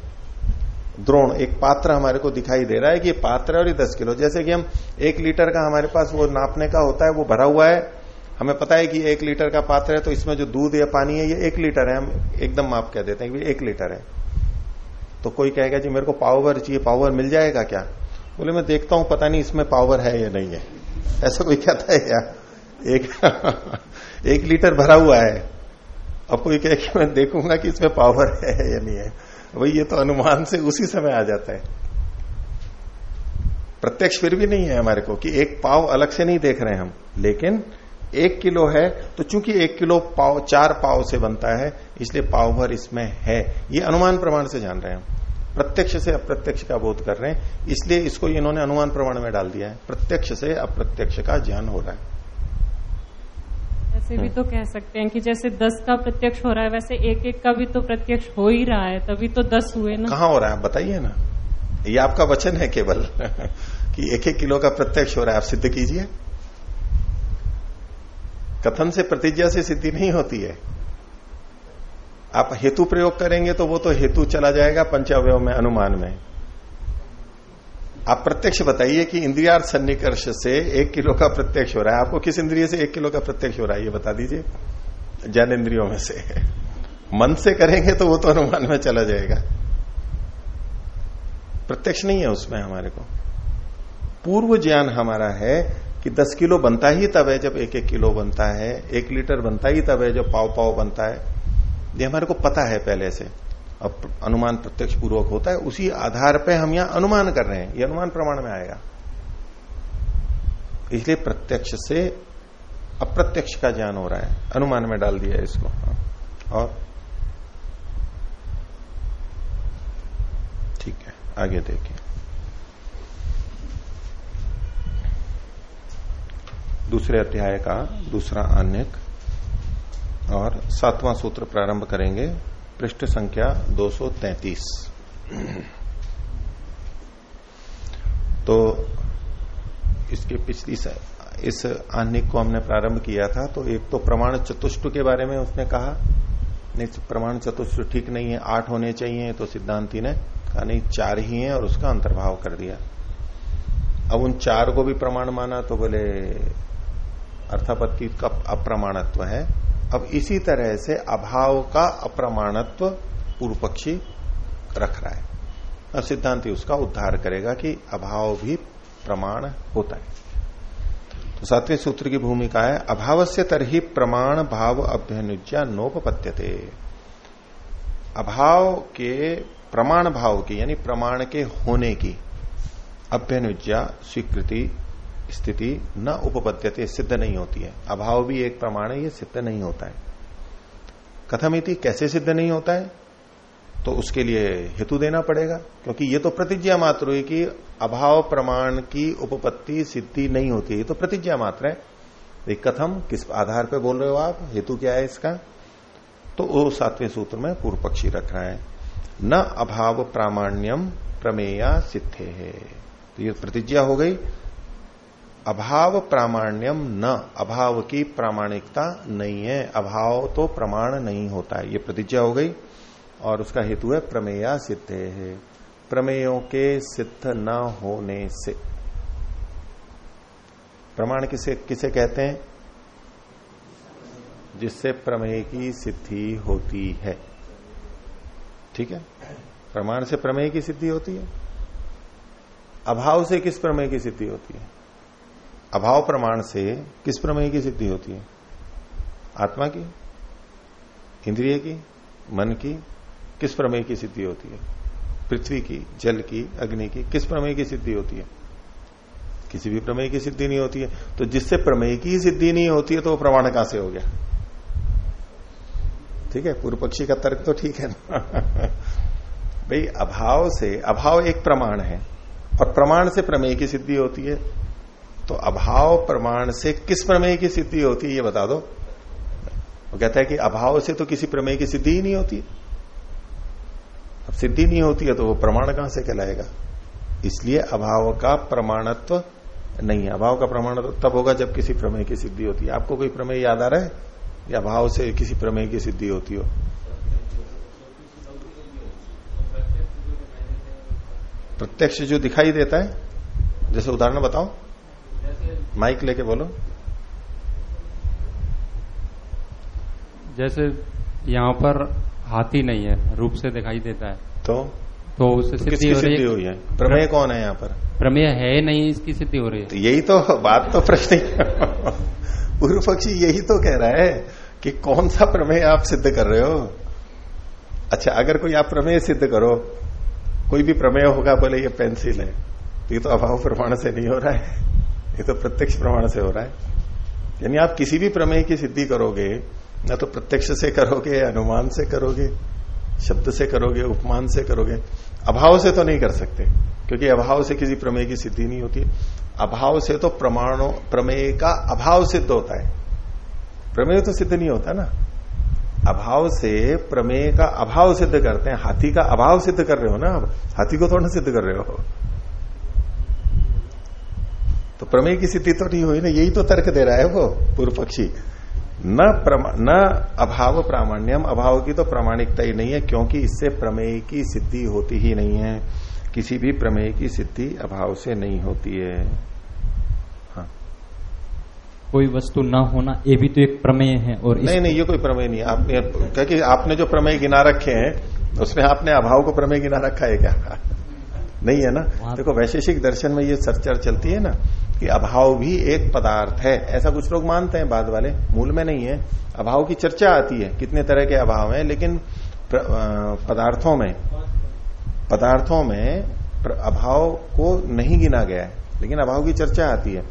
द्रोण, एक पात्र हमारे को दिखाई दे रहा है कि ये पात्र है और ये दस किलो। जैसे कि हम एक लीटर का हमारे पास वो नापने का होता है, वो भरा हुआ है। हमें पता है कि एक लीटर का पात्र है तो इसमें जो दूध या पानी है, ये एक लीटर है। हम एकदम माप कह देते हैं कि एक लीटर है। तो कोई कहेगा, जी, मेरे को पावर चाहिए, पावर मिल जाएगा क्या? बोले, मैं देखता हूँ, पता नहीं इसमें पावर है या नहीं है। ऐसा कोई कहता है क्या? एक एक लीटर भरा हुआ है। अब कोई कहे कि मैं देखूँगा कि इसमें पावर है या नहीं है। वही ये तो अनुमान से उसी समय आ जाता है। प्रत्यक्ष फिर भी नहीं है हमारे को कि एक पाव अलग से नहीं देख रहे हैं हम, लेकिन एक किलो है तो चूँकि एक किलो पाव, चार पाव से बनता है, इसलिए पाव भर इसमें है। ये अनुमान प्रमाण से जान रहे हैं प्रत्यक्ष से अप्रत्यक्ष का बोध कर रहे हैं, इसलिए इसको इन्होंने अनुमान प्रमाण में डाल दिया है। प्रत्यक्ष से अप्रत्यक्ष का ज्ञान हो रहा है। ऐसे भी तो कह सकते हैं कि जैसे दस का प्रत्यक्ष हो रहा है, वैसे एक एक का भी तो प्रत्यक्ष हो ही रहा है, तभी तो दस हुए ना। कहाँ हो रहा है? आप बताइए ना। ये आपका वचन है केवल कि एक एक किलो का प्रत्यक्ष हो रहा है। आप सिद्ध कीजिए। कथन से प्रतिज्ञा से सिद्धि नहीं होती है। आप हेतु प्रयोग करेंगे तो वो तो हेतु चला जाएगा पंचावय में, अनुमान में। आप प्रत्यक्ष बताइए कि इंद्रिया सन्निकर्ष से एक किलो का प्रत्यक्ष हो रहा है। आपको किस इंद्रिय से एक किलो का प्रत्यक्ष हो रहा है, ये बता दीजिए। जैन इंद्रियों में से। मन से करेंगे तो वो तो अनुमान में चला जाएगा। प्रत्यक्ष नहीं है उसमें हमारे को। पूर्व ज्ञान हमारा है कि 10 किलो बनता ही तब है जब एक एक किलो बनता है, एक लीटर बनता ही तब है जब पाव पाव बनता है। ये हमारे को पता है पहले से। अनुमान प्रत्यक्ष पूर्वक होता है, उसी आधार पर हम यहाँ अनुमान कर रहे हैं। ये अनुमान प्रमाण में आएगा। इसलिए प्रत्यक्ष से अप्रत्यक्ष का ज्ञान हो रहा है। अनुमान में डाल दिया इसको। और ठीक है, आगे देखिए। दूसरे अध्याय का दूसरा अन्य और सातवां सूत्र प्रारंभ करेंगे। पृष्ठ संख्या 233 तो इसके पिछली इस आनिक को हमने प्रारंभ किया था तो एक तो प्रमाण चतुष्ट के बारे में उसने कहा, नहीं, प्रमाण चतुष्ट ठीक नहीं है, आठ होने चाहिए तो सिद्धांति ने कहा, नहीं, चार ही है और उसका अंतर्भाव कर दिया। अब उन चार को भी प्रमाण माना तो बोले, अर्थापत्ति का अप्रमाणत्व है। अब इसी तरह से अभाव का अप्रमाणत्व पूर्व पक्षी रख रहा है। अब सिद्धांति उसका उद्धार करेगा कि अभाव भी प्रमाण होता है। तो सातवें सूत्र की भूमिका है अभाव से तरही प्रमाण भाव अभ्यनुज्ञा नोपत्यते अभाव के प्रमाण भाव की, यानी प्रमाण के होने की अभ्यनुज्ञा स्वीकृति स्थिति न उपपद्यते, सिद्ध नहीं होती है। अभाव भी एक प्रमाण है, ये सिद्ध नहीं होता है। कथम कथमिति कैसे सिद्ध नहीं होता है? तो उसके लिए हेतु देना पड़ेगा, क्योंकि ये तो प्रतिज्ञा मात्र हुई कि अभाव प्रमाण की उपपत्ति, सिद्धि नहीं होती ये तो प्रतिज्ञा मात्र है। एक कथम, किस आधार पर बोल रहे हो आप? हेतु क्या है इसका? तो वो सातवें सूत्र में पूर्व पक्षी रख रहा है। न अभाव प्रामाण्यम प्रमेया सिद्धे है। तो ये प्रतिज्ञा हो गई। अभाव प्रामाण्यम न, अभाव की प्रामाणिकता नहीं है। अभाव तो प्रमाण नहीं होता है। ये प्रतिज्ञा हो गई और उसका हेतु है प्रमेया सिद्ध है। प्रमेयों के सिद्ध न होने से। प्रमाण किसे किसे कहते हैं? जिससे प्रमेय की सिद्धि होती है। ठीक है? प्रमाण से प्रमेय की सिद्धि होती है। अभाव से किस प्रमेय की सिद्धि होती है? अभाव प्रमाण से किस प्रमेय की सिद्धि होती है? आत्मा की? इंद्रिय की? मन की? किस प्रमेय की सिद्धि होती है? पृथ्वी की? जल की? अग्नि की? किस प्रमेय की सिद्धि होती है? किसी भी प्रमेय की सिद्धि नहीं होती है। तो जिससे प्रमेय की सिद्धि नहीं होती है तो वो प्रमाण कहाँ से हो गया। ठीक है? पूर्व पक्षी का तर्क तो ठीक है ना? भाई, अभाव से, अभाव एक प्रमाण है, और प्रमाण से प्रमेय की सिद्धि होती है। तो अभाव प्रमाण से किस प्रमेय की सिद्धि होती है, ये बता दो। वो कहता है कि अभाव से तो किसी प्रमेय की सिद्धि ही नहीं होती। अब सिद्धि नहीं होती है तो वो प्रमाण कहाँ से कहलाएगा? इसलिए अभाव का प्रमाणत्व नहीं है। अभाव का प्रमाण तब होगा जब किसी प्रमेय की सिद्धि होती है। आपको कोई प्रमेय याद आ रहा है? या अभाव से किसी प्रमेय की सिद्धि होती हो? प्रत्यक्ष जो दिखाई देता है, जैसे उदाहरण बताओ। माइक लेके बोलो। जैसे यहाँ पर हाथी नहीं है रूप से दिखाई देता है। तो? तो उससे तो सिद्धि हो रही है? हुई है? प्रमेय कौन है यहाँ पर? प्रमेय है नहीं इसकी सिद्धि हो रही है। तो यही तो बात तो प्रश्न ही- पूर्व पक्षी यही तो कह रहा है कि कौन सा प्रमेय आप सिद्ध कर रहे हो? अच्छा अगर कोई आप प्रमेय सिद्ध करो कोई भी प्रमेय होगा बोले ये पेंसिल है। तो ये तो अभाव प्रमाण से नहीं हो रहा है। ये तो प्रत्यक्ष प्रमाण से हो रहा है। यानी आप किसी भी प्रमेय की सिद्धि करोगे, ना तो प्रत्यक्ष से करोगे, अनुमान से करोगे, शब्द से करोगे, उपमान से करोगे। अभाव से तो नहीं कर सकते, क्योंकि अभाव से किसी प्रमेय की सिद्धि नहीं होती। अभाव से तो प्रमाणों, प्रमेय का अभाव सिद्ध होता है। प्रमेय तो सिद्ध नहीं होता ना। अभाव से प्रमेय का अभाव सिद्ध करते हैं। हाथी का अभाव सिद्ध कर रहे हो ना अब हाथी को थोड़ा सिद्ध कर रहे हो। तो प्रमेय की सिद्धि तो नहीं हुई ना यही तो तर्क दे रहा है वो पूर्व पक्षी न प्रमा, न अभाव प्रामाण्यम अभाव की तो प्रामाणिकता ही नहीं है क्योंकि इससे प्रमेय की सिद्धि होती ही नहीं है। किसी भी प्रमेय की सिद्धि अभाव से नहीं होती है। हाँ। कोई वस्तु ना होना ये भी तो एक प्रमेय है और नहीं नहीं ये कोई प्रमेय नहीं आपने क्योंकि आपने जो प्रमेय गिना रखे हैं उसमें आपने अभाव को प्रमेय गिना रखा है क्या? नहीं है ना? देखो वैशेषिक दर्शन में ये चर्चा चलती है ना कि अभाव भी एक पदार्थ है। ऐसा कुछ लोग मानते हैं बाद वाले। मूल में नहीं है। अभाव की चर्चा आती है, कितने तरह के अभाव हैं, लेकिन पदार्थों में पदार्थों में अभाव को नहीं गिना गया है, लेकिन अभाव की चर्चा आती है।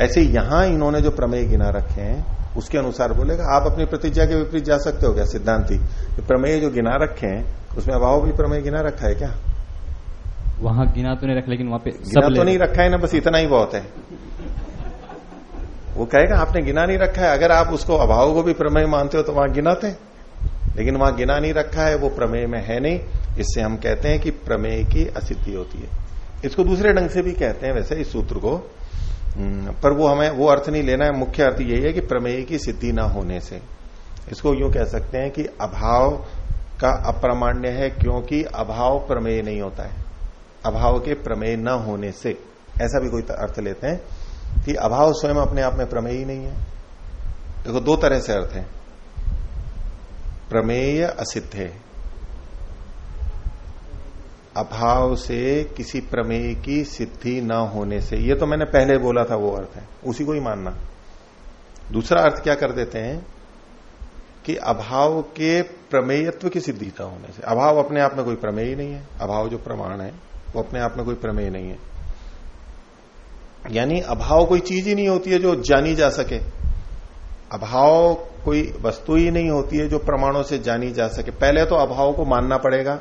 ऐसे यहाँ इन्होंने जो प्रमेय गिना रखे हैं, उसके अनुसार बोलेगा, आप अपनी प्रतिज्ञा के विपरीत जा सकते हो क्या, सिद्धांति? प्रमेय जो गिना रखे हैं, उसमें अभाव भी प्रमेय गिना रखा है क्या? वहाँ गिना तो नहीं रखा लेकिन वहाँ पे गिना तो नहीं रखा है ना बस इतना ही बहुत है। वो कहेगा आपने गिना नहीं रखा है। अगर आप उसको अभाव को भी प्रमेय मानते हो तो वहाँ गिनाते लेकिन वहाँ गिना नहीं रखा है वो प्रमेय में है नहीं। इससे हम कहते हैं कि प्रमेय की असिद्धि होती है। इसको दूसरे ढंग से भी कहते हैं वैसे इस सूत्र को। हम्म, पर वो हमें वो अर्थ नहीं लेना है। मुख्य अर्थ यही है कि प्रमेय की सिद्धि ना होने से। इसको यूँ कह सकते हैं कि अभाव का अप्रमाण्य है क्योंकि अभाव प्रमेय नहीं होता है। अभाव के प्रमेय न होने से, ऐसा भी कोई अर्थ लेते हैं कि अभाव स्वयं अपने आप में प्रमेय ही नहीं है। देखो, दो तरह से अर्थ है। प्रमेय असिद्ध है। अभाव से किसी प्रमेय की सिद्धि न होने से, ये तो मैंने पहले बोला था वो अर्थ है, उसी को ही मानना। दूसरा अर्थ क्या कर देते हैं कि अभाव के प्रमेयत्व की सिद्धि न होने से। अभाव अपने आप में कोई प्रमेय ही नहीं है। अभाव जो प्रमाण है वो अपने आप में कोई प्रमेय नहीं है। यानी अभाव कोई चीज़ ही नहीं होती है जो जानी जा सके। अभाव कोई वस्तु ही नहीं होती है जो प्रमाणों से जानी जा सके। पहले तो अभाव को मानना पड़ेगा।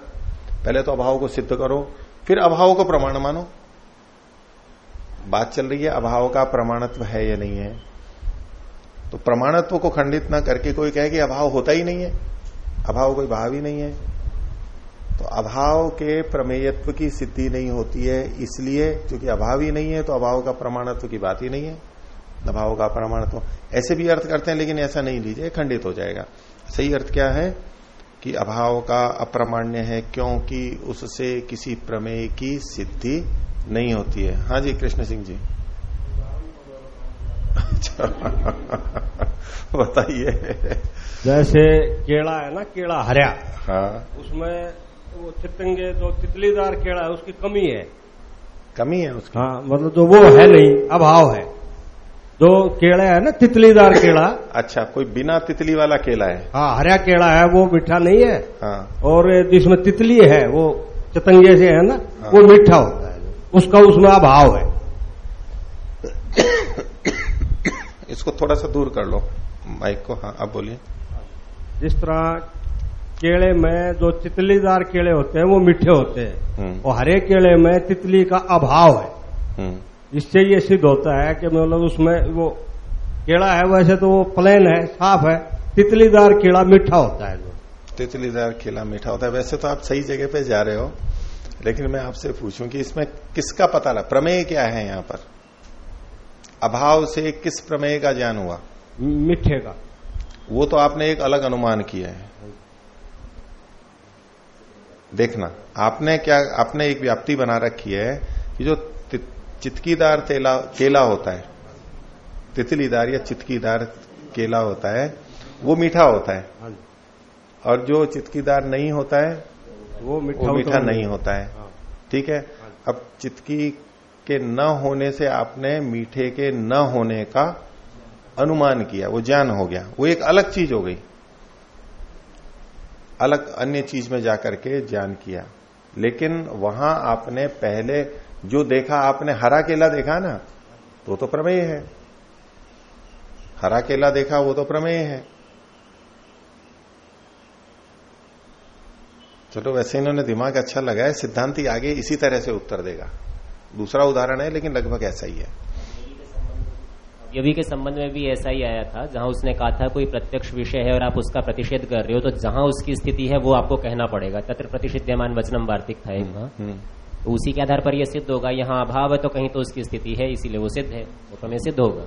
पहले तो अभाव को सिद्ध करो। फिर अभाव को प्रमाण मानो। बात चल रही है, अभाव का प्रमाणत्व है या नहीं है? तो प्रमाणत्व को खंडित ना करके कोई कहे कि अभाव होता ही नहीं है। अभाव कोई भाव ही नहीं है। तो अभाव के प्रमेयत्व की सिद्धि नहीं होती है इसलिए क्योंकि अभाव ही नहीं है तो अभाव का प्रमाणत्व की बात ही नहीं है। अभाव का प्रमाणत्व। ऐसे भी अर्थ करते हैं लेकिन ऐसा नहीं लीजिए खंडित हो जाएगा। सही अर्थ क्या है? कि अभाव का अप्रमाण्य है क्योंकि उससे किसी प्रमेय की सिद्धि नहीं होती है। हाँ जी कृष्ण सिंह जी। अच्छा। बताइए। जैसे केड़ा है ना केड़ा हरिया। हाँ। उसमें वो चितंगे जो तितलीदार केड़ा है उसकी कमी है। कमी है उसकी। हाँ मतलब जो वो है नहीं अभाव है। जो केड़ा है ना तितलीदार केड़ा। अच्छा कोई बिना तितली वाला केला है? हाँ हरिया केड़ा है वो मीठा नहीं है। हाँ। और जिसमें तितली है वो चतंगे से है ना हाँ। वो मीठा होता है। उसका उसमें अभाव है। इसको थोड़ा सा दूर कर लो। माइक को हाँ अब बोलिए। जिस तरह केले में जो तितलीदार केले होते हैं वो मीठे होते हैं। हम्म, और हरे केले में तितली का अभाव है। हम्म, इससे ये सिद्ध होता है कि मतलब उसमें वो केड़ा है वैसे तो वो प्लेन है साफ़ है। तितलीदार केड़ा मीठा होता है जो। तितलीदार केला मीठा होता है। वैसे तो आप सही जगह पे जा रहे हो लेकिन मैं आपसे पूछूँ कि इसमें किसका पता लगा? प्रमेय क्या है यहाँ पर? अभाव से किस प्रमेय का ज्ञान हुआ? मीठे का। वो तो आपने एक अलग अनुमान किया है। देखना। आपने क्या आपने एक व्याप्ति बना रखी है कि जो चितकीदार तेला केला होता है तितलीदार या चितकीदार केला होता है वो मीठा होता है। हाँ और जो चितकीदार नहीं होता है वो मीठा वो मीठा नहीं होता है। हाँ। ठीक है? अब चितकी के न होने से आपने मीठे के न होने का अनुमान किया वो ज्ञान हो गया। वो एक अलग चीज़ हो गई। अलग अन्य चीज़ में जाकर के ज्ञान किया। लेकिन वहाँ आपने पहले जो देखा, आपने हरा केला देखा ना तो तो प्रमेय है। हरा केला देखा, वो तो प्रमेय है। चलो वैसे इन्होंने दिमाग अच्छा लगाया, सिद्धांति आगे इसी तरह से उत्तर देगा। दूसरा उदाहरण है, लेकिन लगभग ऐसा ही है। यवी के संबंध में भी ऐसा ही आया था जहाँ उसने कहा था कोई प्रत्यक्ष विषय है और आप उसका प्रतिषेध कर रहे हो तो जहाँ उसकी स्थिति है वो आपको कहना पड़ेगा। तत्र प्रतिषिध्यमान वचनम वार्तिक था एक। हम्म, तो उसी के आधार पर यह सिद्ध होगा यहाँ अभाव है तो कहीं तो उसकी स्थिति है इसीलिए वो सिद्ध है वो प्रमेय सिद्ध होगा।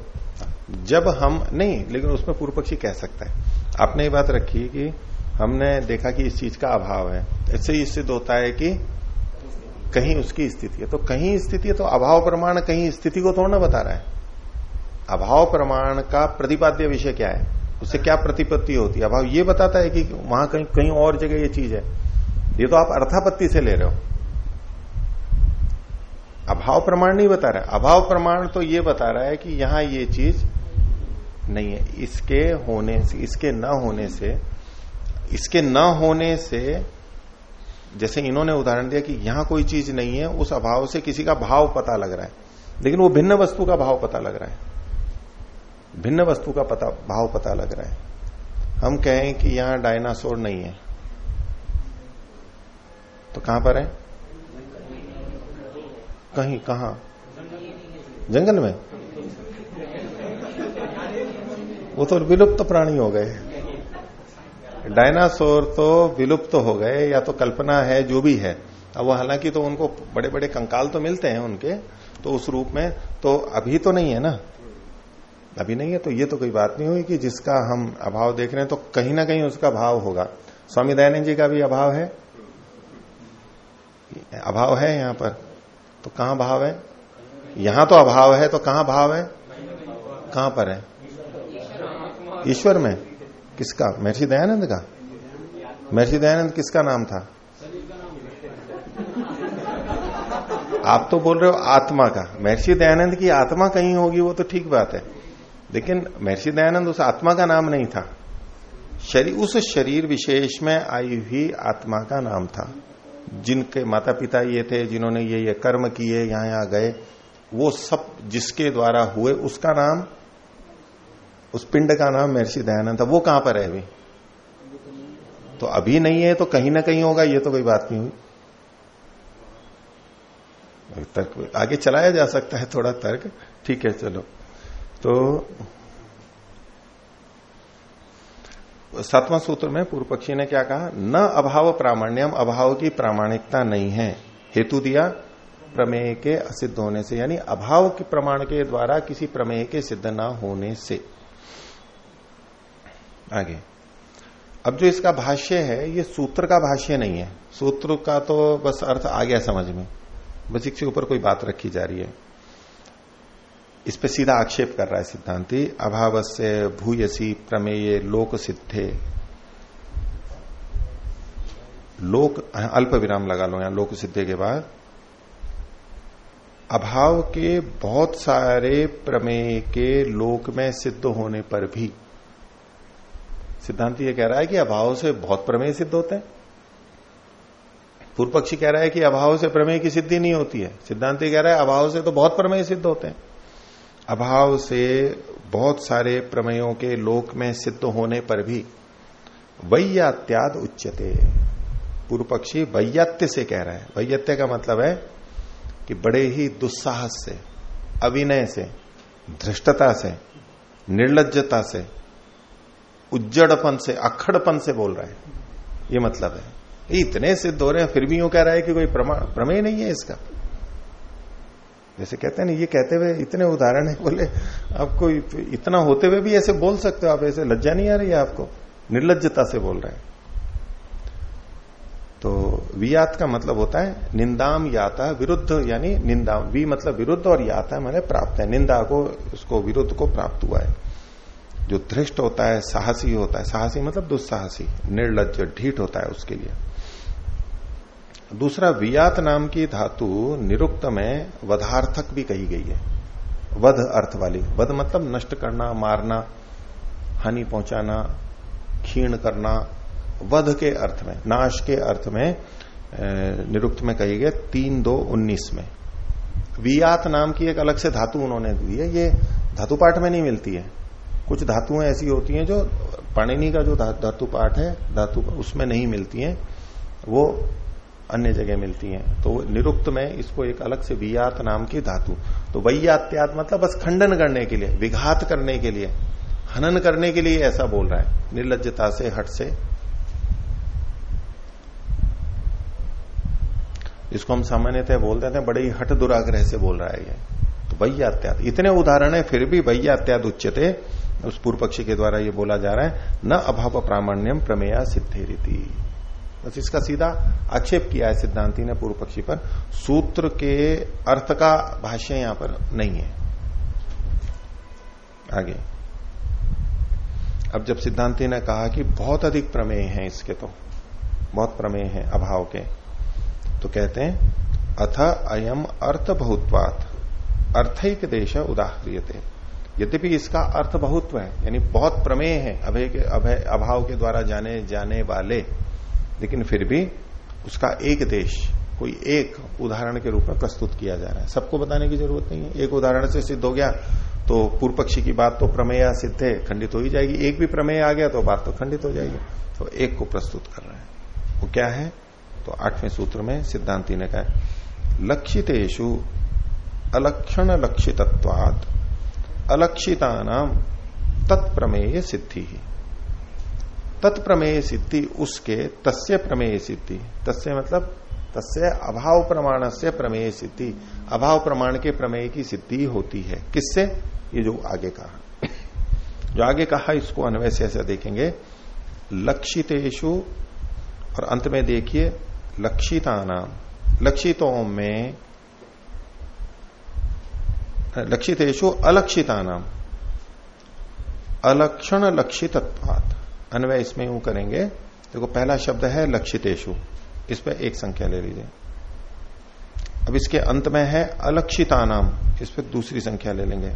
जब हम नहीं लेकिन उसमें पूर्व पक्षी कह सकता है। आपने ये बात रखी कि हमने देखा कि इस चीज़ का अभाव है इससे ये सिद्ध होता है कि कहीं उसकी स्थिति है। तो कहीं स्थिति है तो अभाव प्रमाण कहीं स्थिति को थोड़ा ना बता रहा है। अभाव प्रमाण का प्रतिपाद्य विषय क्या है? उससे क्या प्रतिपत्ति होती है? अभाव ये बताता है कि वहाँ कहीं कहीं और जगह ये चीज़ है। ये तो आप अर्थापत्ति से ले रहे हो। अभाव प्रमाण नहीं बता रहा अभाव प्रमाण तो ये बता रहा है कि यहाँ ये चीज़ नहीं है। इसके होने से, इसके न होने से, इसके न होने से, जैसे इन्होंने उदाहरण दिया कि यहाँ कोई चीज़ नहीं है, उस अभाव से किसी का भाव पता लग रहा है। लेकिन वो भिन्न वस्तु का भाव पता लग रहा है। भिन्न वस्तु का पता, भाव पता लग रहा है। हम कहें कि यहाँ डायनासोर नहीं है। तो कहाँ पर है? कहीं, कहा? जंगल में? वो तो विलुप्त तो प्राणी हो गए। डायनासोर तो विलुप्त तो हो गए, या तो कल्पना है जो भी है। अब वो हालाँकि तो उनको बड़े बड़े कंकाल तो मिलते हैं उनके तो उस रूप में तो अभी तो नहीं है ना। अभी नहीं है तो ये तो कोई बात नहीं हुई कि जिसका हम अभाव देख रहे हैं तो कहीं ना कहीं उसका भाव होगा। स्वामी दयानंद जी का भी अभाव है? अभाव है यहाँ पर? तो कहाँ भाव है? यहाँ तो अभाव है तो कहाँ भाव है? कहाँ पर है? ईश्वर में। किसका? महर्षि दयानंद का? महर्षि दयानंद किसका नाम था? आप तो बोल रहे हो आत्मा का। महर्षि दयानंद की आत्मा कहीं होगी, वो तो ठीक बात है। लेकिन महर्षि दयानंद उस आत्मा का नाम नहीं था। शरीर उस शरीर विशेष में आई हुई आत्मा का नाम था। जिनके माता पिता ये थे, जिन्होंने ये ये कर्म किए, यहाँ यहाँ गए, वो सब जिसके द्वारा हुए, उसका नाम, उस पिंड का नाम महर्षि दयानंद था। वो कहाँ पर है अभी? तो अभी नहीं है तो कहीं ना कहीं होगा, ये तो कोई बात नहीं हुई। तर्क आगे चलाया जा सकता है थोड़ा तर्क। ठीक है, चलो। तो सातवां सूत्र में पूर्व पक्षी ने क्या कहा? न अभाव प्रामाण्यम, अभाव की प्रामाणिकता नहीं है। हेतु दिया प्रमेय के असिद्ध होने से, यानी अभाव के प्रमाण के द्वारा किसी प्रमेय के सिद्ध न होने से। आगे। अब जो इसका भाष्य है, ये सूत्र का भाष्य नहीं है। सूत्र का तो बस अर्थ आ गया समझ में। बस इसके ऊपर कोई बात रखी जा रही है। इस पे सीधा आक्षेप कर रहा है सिद्धांति अभाव से भूयसी प्रमेय लोक सिद्धे लोक, अल्प विराम लगा लो यहाँ लोक सिद्धे के बाद। अभाव के बहुत सारे प्रमेय के लोक में सिद्ध होने पर भी, सिद्धांत ये कह रहा है कि अभाव से बहुत प्रमेय सिद्ध होते हैं। पूर्व पक्षी कह रहा है कि अभाव से प्रमेय की सिद्धि नहीं होती है। सिद्धांत कह रहा है अभाव से तो बहुत प्रमेय सिद्ध होते हैं। अभाव से बहुत सारे प्रमेयों के लोक में सिद्ध होने पर भी वैयात्याद उच्चते पूर्व पक्षी वैयात्य से कह रहा है। वैयत्य का मतलब है कि बड़े ही दुस्साहस से अविनय से, धृष्टता से निर्लजता से, उज्जड़पन से, अखड़पन से बोल रहा है। ये मतलब है। इतने सिद्ध हो रहे हैं, फिर भी यूँ कह रहा है कि कोई प्रमेय नहीं है इसका। जैसे कहते हैं ना, ये कहते हुए इतने उदाहरण है, बोले आपको इतना होते हुए भी ऐसे बोल सकते हो, आप ऐसे लज्जा नहीं आ रही है आपको? निर्लजता से बोल रहे हैं। तो वियात का मतलब होता है निंदाम याता, विरुद्ध, यानी निंदा वी मतलब विरुद्ध और याता मैंने प्राप्त है। निंदा को, उसको विरुद्ध को प्राप्त हुआ है। जो धृष्ट होता है, साहसी होता है, साहसी मतलब दुस्साहसी निर्लज ढीठ होता है उसके लिए। दूसरा वियात नाम की धातु निरुक्त में वधार्थक भी कही गई है। वध अर्थ वाली। वध मतलब नष्ट करना, मारना, हानि पहुंचाना, क्षीण करना। वध के अर्थ में, नाश के अर्थ में निरुक्त में कही गई तीन दो उन्नीस में। वियात नाम की एक अलग से धातु उन्होंने दी है। ये धातु पाठ में नहीं मिलती है। कुछ धातुएँ ऐसी होती हैं जो पाणिनि का जो धातु पाठ है, धातु उसमें नहीं मिलती हैं। वो अन्य जगह मिलती हैं। तो निरुक्त में इसको एक अलग से वियात नाम की धातु। तो वैयात्यात मतलब बस खंडन करने के लिए, विघात करने के लिए, हनन करने के लिए ऐसा बोल रहा है। निर्लजता से, हट से। इसको हम सामान्यतः बोलते थे बड़े ही हट दुराग्रह से बोल रहा है ये। तो वैयात्यात, इतने उदाहरण है, फिर भी वैयात्याद उच्चते उस पूर्व पक्षी के द्वारा ये बोला जा रहा है, न अभाव प्रामाण्यम प्रमेया सिद्धि रीति बस इसका सीधा आक्षेप किया है सिद्धांति ने पूर्व पक्षी पर। सूत्र के अर्थ का भाष्य यहाँ पर नहीं है। आगे। अब जब सिद्धांति ने कहा कि बहुत अधिक प्रमेय हैं इसके तो बहुत प्रमेय हैं अभाव के तो कहते हैं, अथ अयम अर्थ बहुत्वात, अर्थैक देश उदाहरियते। यद्यपि इसका अर्थ बहुत्व है, यानी बहुत प्रमेय है, अभय के, अभय, अभाव के द्वारा जाने जाने वाले लेकिन फिर भी उसका एक देश, कोई एक उदाहरण के रूप में प्रस्तुत किया जा रहा है। सबको बताने की ज़रूरत नहीं है। एक उदाहरण से सिद्ध हो गया तो पूर्व पक्षी की बात तो प्रमेय सिद्ध है, खंडित हो ही जाएगी। एक भी प्रमेय आ गया तो बात तो खंडित हो जाएगी। तो एक को प्रस्तुत कर रहे हैं। वो क्या है? तो आठवें सूत्र में सिद्धांति ने कहा लक्षितेशु अलक्षण लक्षितत्वाद अलक्षिता नाम तत्प्रमेय सिद्धि। ही तत्प्रमेय सिद्धि उसके तस्य प्रमेय सिद्धि तस्य मतलब तस्य अभाव प्रमाण से प्रमेय सिद्धि अभाव प्रमाण के प्रमेय की सिद्धि होती है। किससे? ये जो आगे कहा। जो आगे कहा, इसको अन्वय से ऐसा देखेंगे। लक्षितेशु और अंत में देखिए लक्षिता नाम लक्षितों में लक्षितेशु अलक्षिता नाम अलक्षण लक्षितत्वात अन्वय इसमें यूँ करेंगे, देखो पहला शब्द है लक्षितेशु इस पर एक संख्या ले लीजिए। अब इसके अंत में है अलक्षिता नाम इस पर दूसरी संख्या ले लेंगे।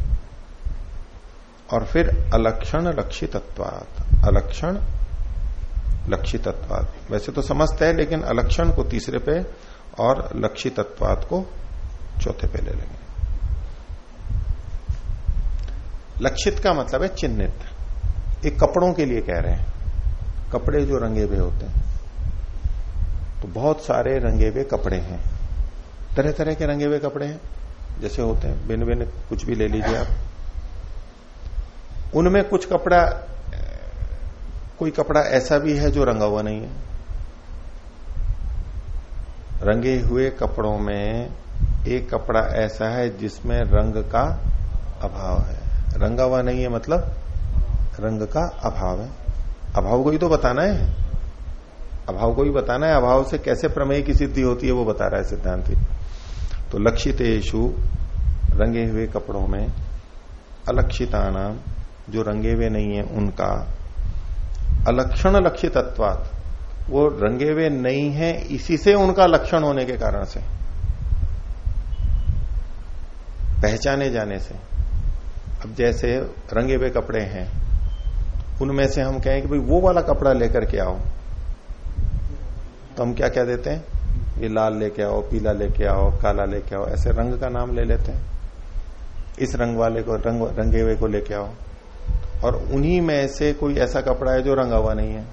और फिर अलक्षण लक्षितत्वात। अलक्षण लक्षितत्वात। वैसे तो समस्त है, लेकिन अलक्षण को तीसरे पे और लक्षितत्वात को चौथे पे ले लेंगे। लक्षित का मतलब है चिन्हित। एक कपड़ों के लिए कह रहे हैं। कपड़े जो रंगे हुए होते हैं। तो बहुत सारे रंगे हुए कपड़े हैं। तरह तरह के रंगे हुए कपड़े हैं। जैसे होते हैं भिन्न भिन्न कुछ भी ले लीजिए आप। उनमें कुछ कपड़ा, कोई कपड़ा ऐसा भी है जो रंगा हुआ नहीं है। रंगे हुए कपड़ों में एक कपड़ा ऐसा है जिसमें रंग का अभाव है। रंगा हुआ नहीं है मतलब रंग का अभाव है। अभाव को ही तो बताना है। अभाव को ही बताना है। अभाव से कैसे प्रमेय की सिद्धि होती है, वो बता रहा है सिद्धांति। तो लक्षितेशु रंगे हुए कपड़ों में अलक्षिता नाम जो रंगे हुए नहीं है, उनका अलक्षण लक्षितत्वात। वो रंगे हुए नहीं है, इसी से उनका लक्षण होने के कारण से। पहचाने जाने से। अब जैसे रंगे हुए कपड़े हैं उनमें से हम कहें कि भाई वो वाला कपड़ा लेकर के आओ। तो हम क्या कह देते हैं? ये लाल लेके आओ, पीला लेके आओ, काला लेके आओ, ऐसे रंग का नाम ले लेते हैं। इस रंग वाले को, रंग रंगे हुए को लेके आओ। और उन्हीं में से कोई ऐसा कपड़ा है जो रंगा हुआ नहीं है।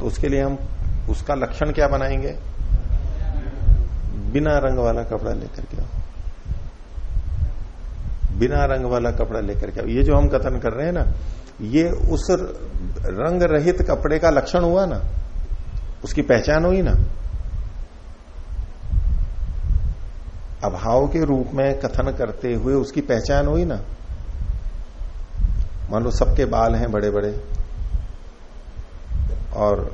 तो उसके लिए हम, उसका लक्षण क्या बनाएँगे? बिना रंग वाला कपड़ा लेकर के आओ। बिना रंग वाला कपड़ा लेकर के आओ। ये जो हम कथन कर रहे हैं ना ये उस रंग रहित कपड़े का लक्षण हुआ ना, उसकी पहचान हुई ना। अभाव के रूप में कथन करते हुए उसकी पहचान हुई ना। मान लो सबके बाल हैं बड़े बड़े और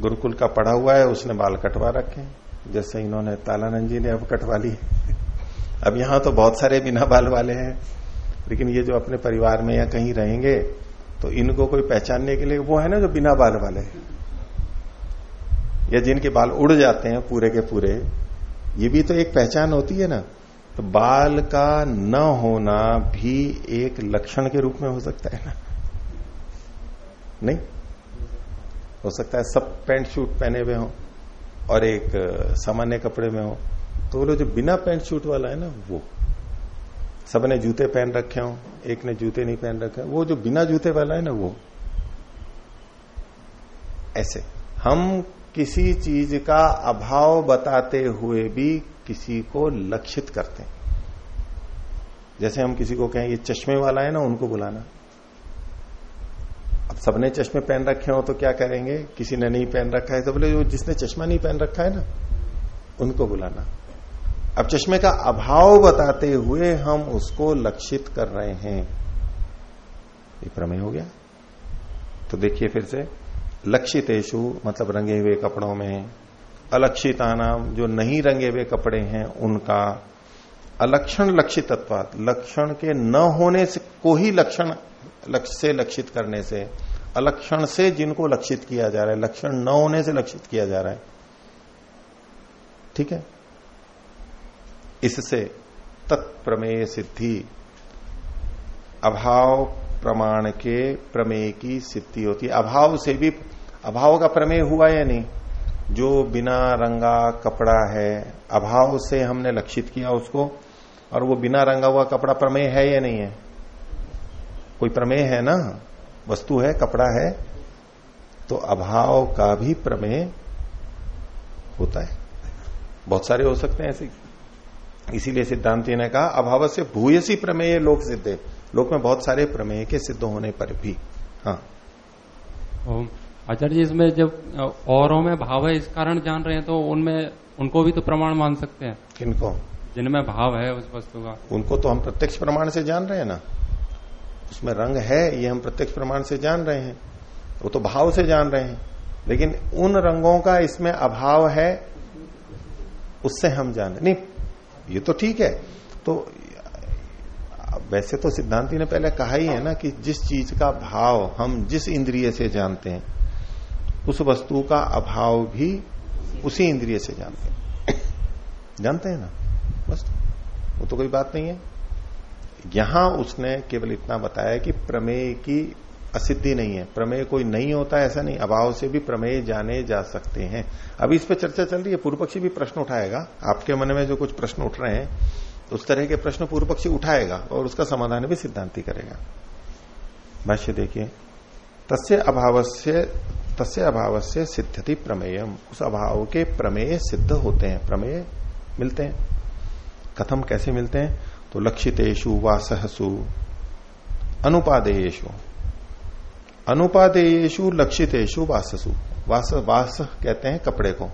गुरुकुल का पढ़ा हुआ है, उसने बाल कटवा रखे जैसे इन्होंने तालानंद जी ने अब कटवा ली अब यहाँ तो बहुत सारे बिना बाल वाले हैं। लेकिन ये जो अपने परिवार में या कहीं रहेंगे तो इनको कोई पहचानने के लिए वो है ना जो बिना बाल वाले। या जिनके बाल उड़ जाते हैं पूरे के पूरे, ये भी तो एक पहचान होती है ना। तो बाल का न होना भी एक लक्षण के रूप में हो सकता है ना। नहीं? हो सकता है सब पैंट शूट पहने हुए हो और एक सामान्य कपड़े में हो। तो वो जो बिना पैंट शूट वाला है ना, वो। सबने जूते पहन रखे हो, एक ने जूते नहीं पहन रखे वो जो बिना जूते वाला है ना वो। ऐसे। हम किसी चीज़ का अभाव बताते हुए भी किसी को लक्षित करते हैं। जैसे हम किसी को कहें, ये चश्मे वाला है ना, उनको बुलाना। अब सबने चश्मे पहन रखे हो तो क्या करेंगे? किसी ने नहीं पहन रखा है तो बोले जो जिसने चश्मा नहीं पहन रखा है ना, उनको बुलाना। अब चश्मे का अभाव बताते हुए हम उसको लक्षित कर रहे हैं। ये प्रमेय हो गया। तो देखिए फिर से लक्षितेशु मतलब रंगे हुए कपड़ों में अलक्षिता नाम जो नहीं रंगे हुए कपड़े हैं, उनका अलक्षण लक्षितत्वात, लक्षण के न होने से, को ही लक्षण लक्ष्य से लक्षित करने से, अलक्षण से जिनको लक्षित किया जा रहा है, लक्षण न होने से लक्षित किया जा रहा है। ठीक है? इससे तत्प्रमेय सिद्धि, अभाव प्रमाण के प्रमेय की सिद्धि होती है। अभाव से भी, अभाव का प्रमेय हुआ या नहीं? जो बिना रंगा कपड़ा है, अभाव से हमने लक्षित किया उसको, और वो बिना रंगा हुआ कपड़ा प्रमेय है या नहीं है? कोई प्रमेय है ना? वस्तु है, कपड़ा है तो अभाव का भी प्रमेय होता है। बहुत सारे हो सकते हैं ऐसे। इसीलिए सिद्धांति ने कहा अभाव से भूयसी प्रमेय लोक सिद्ध। लोक में बहुत सारे प्रमेय के सिद्ध होने पर भी। हाँ। आचार्य जी इसमें जब औरों में भाव है इस कारण जान रहे हैं तो उनमें उनको भी तो प्रमाण मान सकते हैं। किनको? जिनमें भाव है उस वस्तु का। उनको तो हम प्रत्यक्ष प्रमाण से जान रहे हैं ना। उसमें रंग है ये हम प्रत्यक्ष प्रमाण से जान रहे हैं। वो तो भाव से जान रहे हैं। लेकिन उन रंगों का इसमें अभाव है उससे हम जान नहीं ये तो ठीक है। तो वैसे तो सिद्धांति ने पहले कहा ही है ना कि जिस चीज़ का भाव हम जिस इंद्रिय से जानते हैं, उस वस्तु का अभाव भी उसी इंद्रिय से जानते हैं। जानते हैं ना? बस, वो तो कोई बात नहीं है। यहाँ उसने केवल इतना बताया कि प्रमेय की असिद्धि नहीं है। प्रमेय कोई नहीं होता, ऐसा नहीं। अभाव से भी प्रमेय जाने जा सकते हैं। अभी इस पर चर्चा चल रही है। पूर्व पक्षी भी प्रश्न उठाएगा। आपके मन में जो कुछ प्रश्न उठ रहे हैं तो उस तरह के प्रश्न पूर्व पक्षी उठाएगा और उसका समाधान भी सिद्धांति करेगा। भाष्य देखिए, तस्य अभाव से तस्य अभाव से सिद्धति प्रमेयम। उस अभाव के प्रमेय सिद्ध होते हैं। प्रमेय मिलते हैं। कथम कैसे मिलते हैं? तो लक्षितेशु वासहसु अनुपादेयेशु अनुपादेयेशु लक्षितेशु वाससु। वास वास कहते हैं कपड़े को,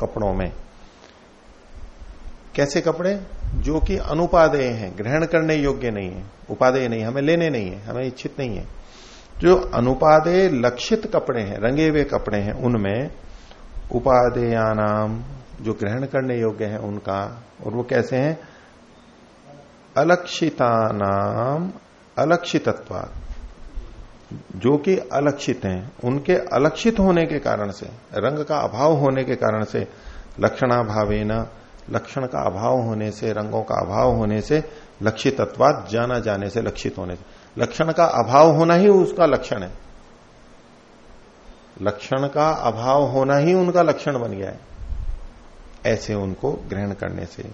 कपड़ों में। कैसे कपड़े? जो कि अनुपादेय हैं, ग्रहण करने योग्य नहीं है, उपादेय नहीं, हमें लेने नहीं है, हमें इच्छित नहीं है। जो अनुपादेय लक्षित कपड़े हैं, रंगे हुए कपड़े हैं, उनमें उपादेयानाम, जो ग्रहण करने योग्य है, उनका, और वो कैसे हैं? अलक्षितानाम अलक्षितत्वाद जो कि अलक्षित हैं, उनके अलक्षित होने के कारण से, रंग का अभाव होने के कारण से लक्षणाभावे न लक्षण का अभाव होने से, रंगों का अभाव होने से लक्षितत्वाद जाना जाने से लक्षित होने से। लक्षण का अभाव होना ही उसका लक्षण है। लक्षण का अभाव होना ही उनका लक्षण बन गया है। ऐसे उनको ग्रहण करने से।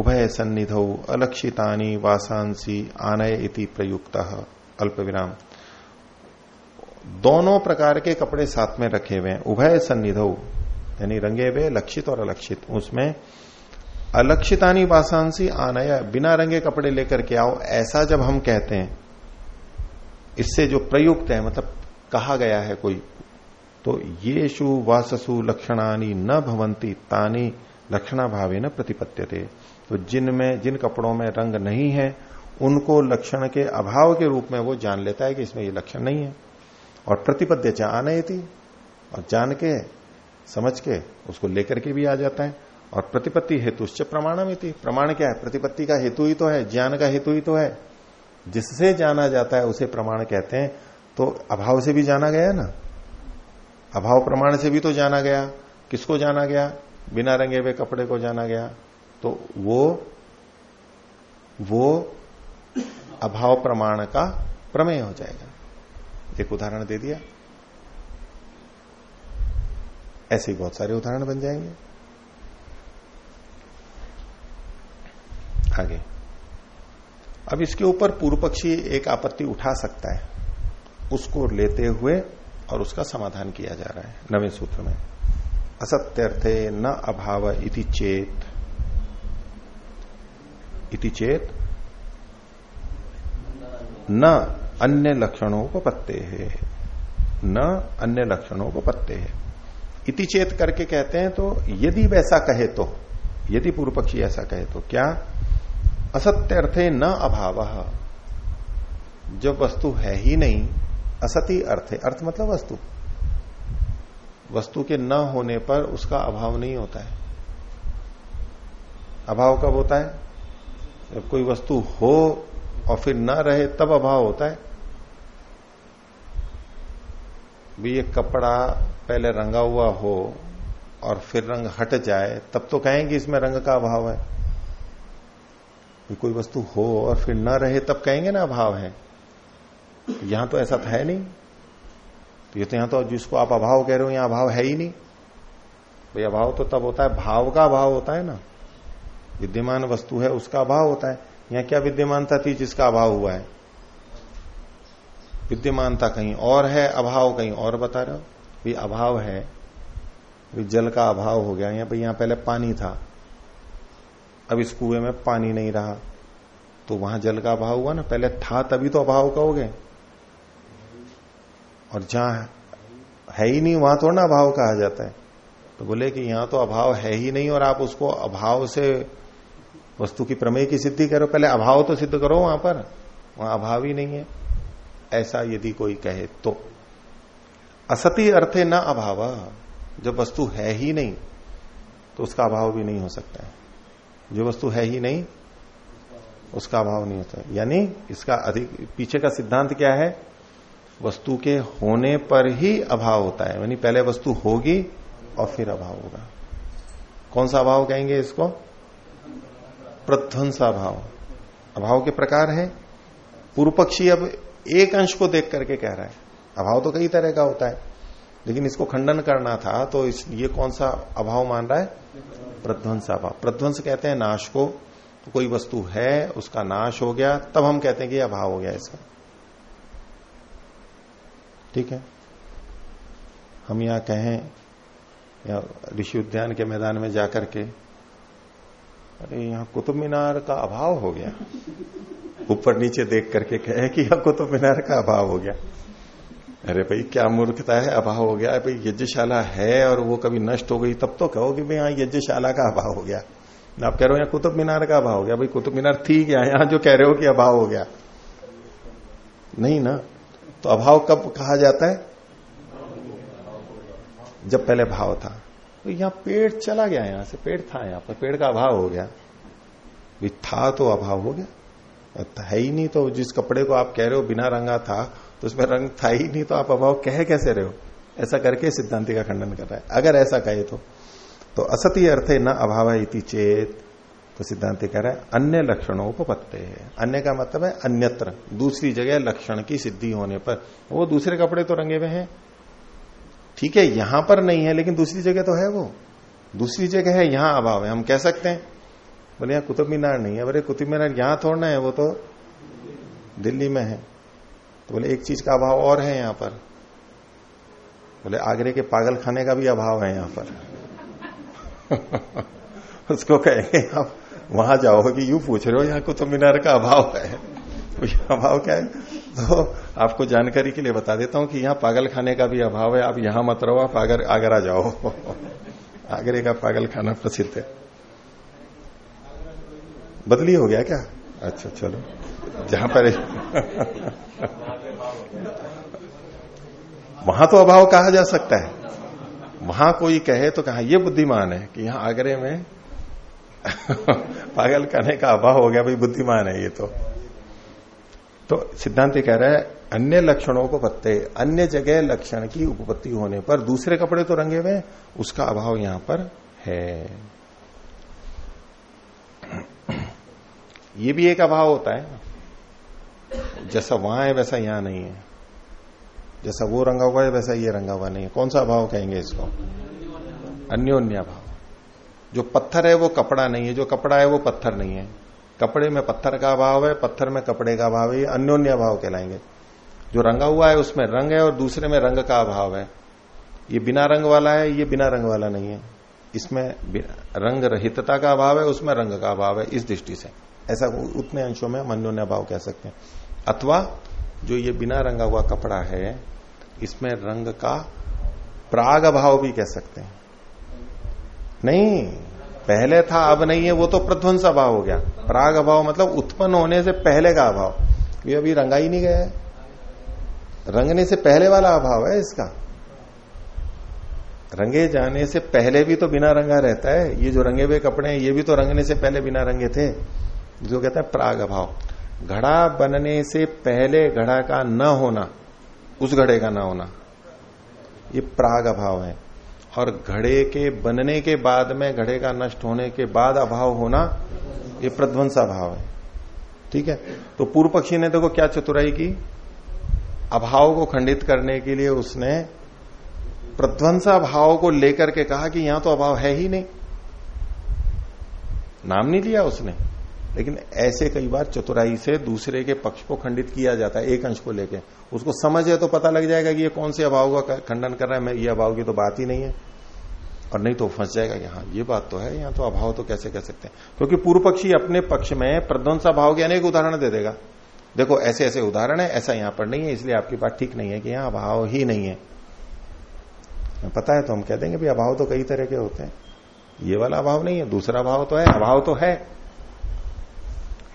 उभय सन्निध, अलक्षितानी वासांसी आनय इति प्रयुक्त। अल्प विराम दोनों प्रकार के कपड़े साथ में रखे हुए हैं। उभय सन्निध, यानी रंगे हुए, लक्षित और अलक्षित। उसमें अलक्षितानी वासांसी आनय, बिना रंगे कपड़े लेकर के आओ, ऐसा जब हम कहते हैं, इससे जो प्रयुक्त है मतलब कहा गया है कोई तो ये शु वाससु लक्षणानी न भवंती तानी लक्षणा भावे न प्रतिपत्य तो जिनमें, जिन कपड़ों में रंग नहीं है, उनको लक्षण के अभाव के रूप में वो जान लेता है कि इसमें ये लक्षण नहीं है। और प्रतिपद्य चाह थी और जान के समझ के उसको लेकर के भी आ जाता है। और प्रतिपत्ति हेतु प्रमाणम थी प्रमाण क्या है? प्रतिपत्ति का हेतु ही तो है, ज्ञान का हेतु ही तो है। जिससे जाना जाता है, उसे प्रमाण कहते हैं। तो अभाव से भी जाना गया ना? अभाव प्रमाण से भी तो जाना गया। किसको जाना गया? बिना रंगे हुए कपड़े को जाना गया। तो वो वो अभाव प्रमाण का प्रमेय हो जाएगा। एक उदाहरण दे दिया। ऐसे बहुत सारे उदाहरण बन जाएँगे। आगे। अब इसके ऊपर पूर्व पक्षी एक आपत्ति उठा सकता है। उसको लेते हुए और उसका समाधान किया जा रहा है, नवे सूत्र में। असत्यर्थे न अभाव इति चेत। इति चेत? न अन्य लक्षणों को पत्ते है। न अन्य लक्षणों को पत्ते है। इति चेत करके कहते हैं तो यदि वैसा कहे तो यदि पूर्व पक्षी ऐसा कहे तो क्या? असत्य अर्थे न अभाव। जब वस्तु है ही नहीं, असति अर्थ है अर्थ मतलब वस्तु। वस्तु के न होने पर उसका अभाव नहीं होता है। अभाव कब होता है? जब कोई वस्तु हो और फिर न रहे तब अभाव होता है। भी ये कपड़ा पहले रंगा हुआ हो और फिर रंग हट जाए, तब तो कहेंगे इसमें रंग का अभाव है। कोई वस्तु हो और फिर न रहे, तब कहेंगे ना अभाव है। यहाँ तो ऐसा था है नहीं। तो ये तो यहाँ तो जिसको आप अभाव कह रहे हो, यहाँ अभाव है ही नहीं। भाई अभाव तो तब होता है, भाव का अभाव होता है ना। विद्यमान वस्तु है, उसका अभाव होता है। यहाँ क्या विद्यमानता थी जिसका अभाव हुआ है? विद्यमानता कहीं और है, अभाव कहीं और बता रहे हो? भी अभाव है भी जल का अभाव हो गया यहाँ यहाँ पहले पानी था, अब इस कुएँ में पानी नहीं रहा तो वहाँ जल का अभाव हुआ ना? पहले था तभी तो अभाव कहोगे। और जहाँ है ही नहीं, वहाँ थोड़ा ना अभाव कहा जाता है। तो बोले कि यहाँ तो अभाव है ही नहीं और आप उसको अभाव से वस्तु की प्रमेय की सिद्धि करो। पहले अभाव तो सिद्ध करो वहाँ पर। वहाँ अभाव ही नहीं है। ऐसा यदि कोई कहे तो। असती अर्थे न अभाव। जब वस्तु है ही नहीं तो उसका अभाव भी नहीं हो सकता है। जो वस्तु है ही नहीं, उसका अभाव नहीं होता यानी इसका अधिक, पीछे का सिद्धांत क्या है? वस्तु के होने पर ही अभाव होता है। यानी पहले वस्तु होगी और फिर अभाव होगा। कौन सा अभाव कहेंगे इसको? प्रध्वंसा भाव। अभाव के प्रकार है। पूर्व पक्षी अब एक अंश को देख करके कह रहा है। अभाव तो कई तरह का होता है, लेकिन इसको खंडन करना था तो इस, ये कौन सा अभाव मान रहा है? प्रध्वंस अभाव प्रध्वंस कहते हैं नाश को तो कोई वस्तु है, उसका नाश हो गया, तब हम कहते हैं कि अभाव हो गया इसका। ठीक है? हम यहाँ कहें, या ऋषि उद्यान के मैदान में जाकर के अरे, यहाँ कुतुब मीनार का अभाव हो गया। ऊपर नीचे देख करके कहे कि यह कुतुब मीनार का अभाव हो गया। अरे भाई, क्या मूर्खता है? अभाव हो गया। भाई, यज्ञशाला है और वो कभी नष्ट हो गई, तब तो कहो कि भाई यहाँ यज्ञशाला का अभाव हो गया। आप कह रहे हो यहाँ कुतुब मीनार का अभाव हो गया। भाई, कुतुब मीनार थी क्या? यहाँ जो कह रहे हो कि अभाव हो गया। नहीं ना? तो अभाव कब कहा जाता है? जब पहले भाव था। तो यहाँ पेड़ चला गया, यहाँ से पेड़ था, यहाँ पर पेड़ का अभाव हो गया। था तो अभाव हो गया। है ही नहीं तो जिस कपड़े को आप कह रहे हो बिना रंगा था तो उसमें रंग था ही नहीं तो आप अभाव कह कैसे रहे हो? ऐसा करके सिद्धांति का खंडन कर रहा है। अगर ऐसा कहे तो तो असत्य अर्थ है न अभाव इति चेत तो सिद्धांति कह रहा है, अन्य लक्षणों को पत्ते है। अन्य का मतलब है अन्यत्र, दूसरी जगह लक्षण की सिद्धि होने पर। वो दूसरे कपड़े तो रंगे हुए हैं। ठीक है, यहाँ पर नहीं है, लेकिन दूसरी जगह तो है वो। दूसरी जगह है, यहाँ अभाव है। हम कह सकते हैं, बोले, यहाँ कुतुब मीनार नहीं है। बोले, कुतुब मीनार यहाँ थोड़ना है, वो तो दिल्ली में है। तो बोले, एक चीज़ का अभाव और है यहाँ पर। बोले, आगरे के पागल खाने का भी अभाव है यहाँ पर। उसको कहेंगे, आप वहाँ जाओ कि यूँ पूछ रहे हो, यहाँ कुतुब मीनार का अभाव है? तो अभाव क्या है? तो आपको जानकारी के लिए बता देता हूँ कि यहाँ पागल खाने का भी अभाव है, आप यहाँ मत रहो, आप आगर, आगरा जाओ। आगरे का पागल खाना प्रसिद्ध है। बदली हो गया क्या? अच्छा चलो। जहाँ पर वहाँ तो अभाव कहा जा सकता है। वहाँ कोई कहे तो कहा, ये बुद्धिमान है कि यहाँ आगरे में पागल खाने का अभाव हो गया, भाई बुद्धिमान है ये तो। तो सिद्धांत कह रहा है, अन्य लक्षणों को पत्ते, अन्य जगह लक्षण की उपपत्ति होने पर दूसरे कपड़े तो रंगे हुए उसका अभाव यहाँ पर है। ये भी एक अभाव होता है जैसा वहाँ है, वैसा यहाँ नहीं है। जैसा वो रंगा हुआ है, वैसा ये रंगा हुआ नहीं है। कौन सा अभाव कहेंगे इसको? अन्योन्या अभाव। जो पत्थर है, वो कपड़ा नहीं है। जो कपड़ा है, वो पत्थर नहीं है। कपड़े में पत्थर का अभाव है, पत्थर में कपड़े का अभाव है, ये अन्योन्य अभाव कहलाएँगे। जो रंगा हुआ है, उसमें रंग है और दूसरे में रंग का अभाव है। ये बिना रंग वाला है, ये बिना रंग वाला नहीं है। इसमें रंग रहितता का अभाव है, उसमें रंग का अभाव है, इस दृष्टि से। ऐसा उतने अंशों में हम अन्योन्य अभाव कह सकते हैं। अथवा, जो ये बिना रंगा हुआ कपड़ा है, इसमें रंग का प्राग अभाव भी कह सकते हैं। नहीं पहले था, अब नहीं है, वो तो प्रध्वंस अभाव हो गया। प्राग अभाव मतलब उत्पन्न होने से पहले का अभाव। ये अभी रंगा ही नहीं गया है। रंगने से पहले वाला अभाव है इसका। रंगे जाने से पहले भी तो बिना रंगा रहता है। ये जो रंगे हुए कपड़े हैं, ये भी तो रंगने से पहले बिना रंगे थे। जो कहता है प्राग अभाव। घड़ा बनने से पहले घड़ा का न होना, उस घड़े का ना होना, ये प्राग अभाव है। और घड़े के बनने के बाद में, घड़े का नष्ट होने के बाद अभाव होना, ये प्रध्वंसा भाव है। ठीक है? तो पूर्व पक्षी ने देखो क्या चतुराई की? अभाव को खंडित करने के लिए उसने प्रध्वंसा भाव को लेकर के कहा कि यहाँ तो अभाव है ही नहीं। नाम नहीं लिया उसने। लेकिन ऐसे कई बार चतुराई से दूसरे के पक्ष को खंडित किया जाता है, एक अंश को लेके। उसको समझ है तो पता लग जाएगा कि ये कौन से अभाव का खंडन कर रहा है, मैं ये अभाव की तो बात ही नहीं है। और नहीं तो फंस जाएगा, यहाँ ये बात तो है, यहाँ तो अभाव तो कैसे कह सकते हैं? क्योंकि पूर्व पक्षी अपने पक्ष में प्रध्वंसा भाव के अनेक उदाहरण दे देगा। देखो ऐसे ऐसे उदाहरण है, ऐसा यहाँ पर नहीं है, इसलिए आपकी बात ठीक नहीं है कि यहाँ अभाव ही नहीं है। पता है तो हम कह देंगे भी अभाव तो कई तरह के होते हैं। ये वाला अभाव नहीं है, दूसरा अभाव तो है, अभाव तो है।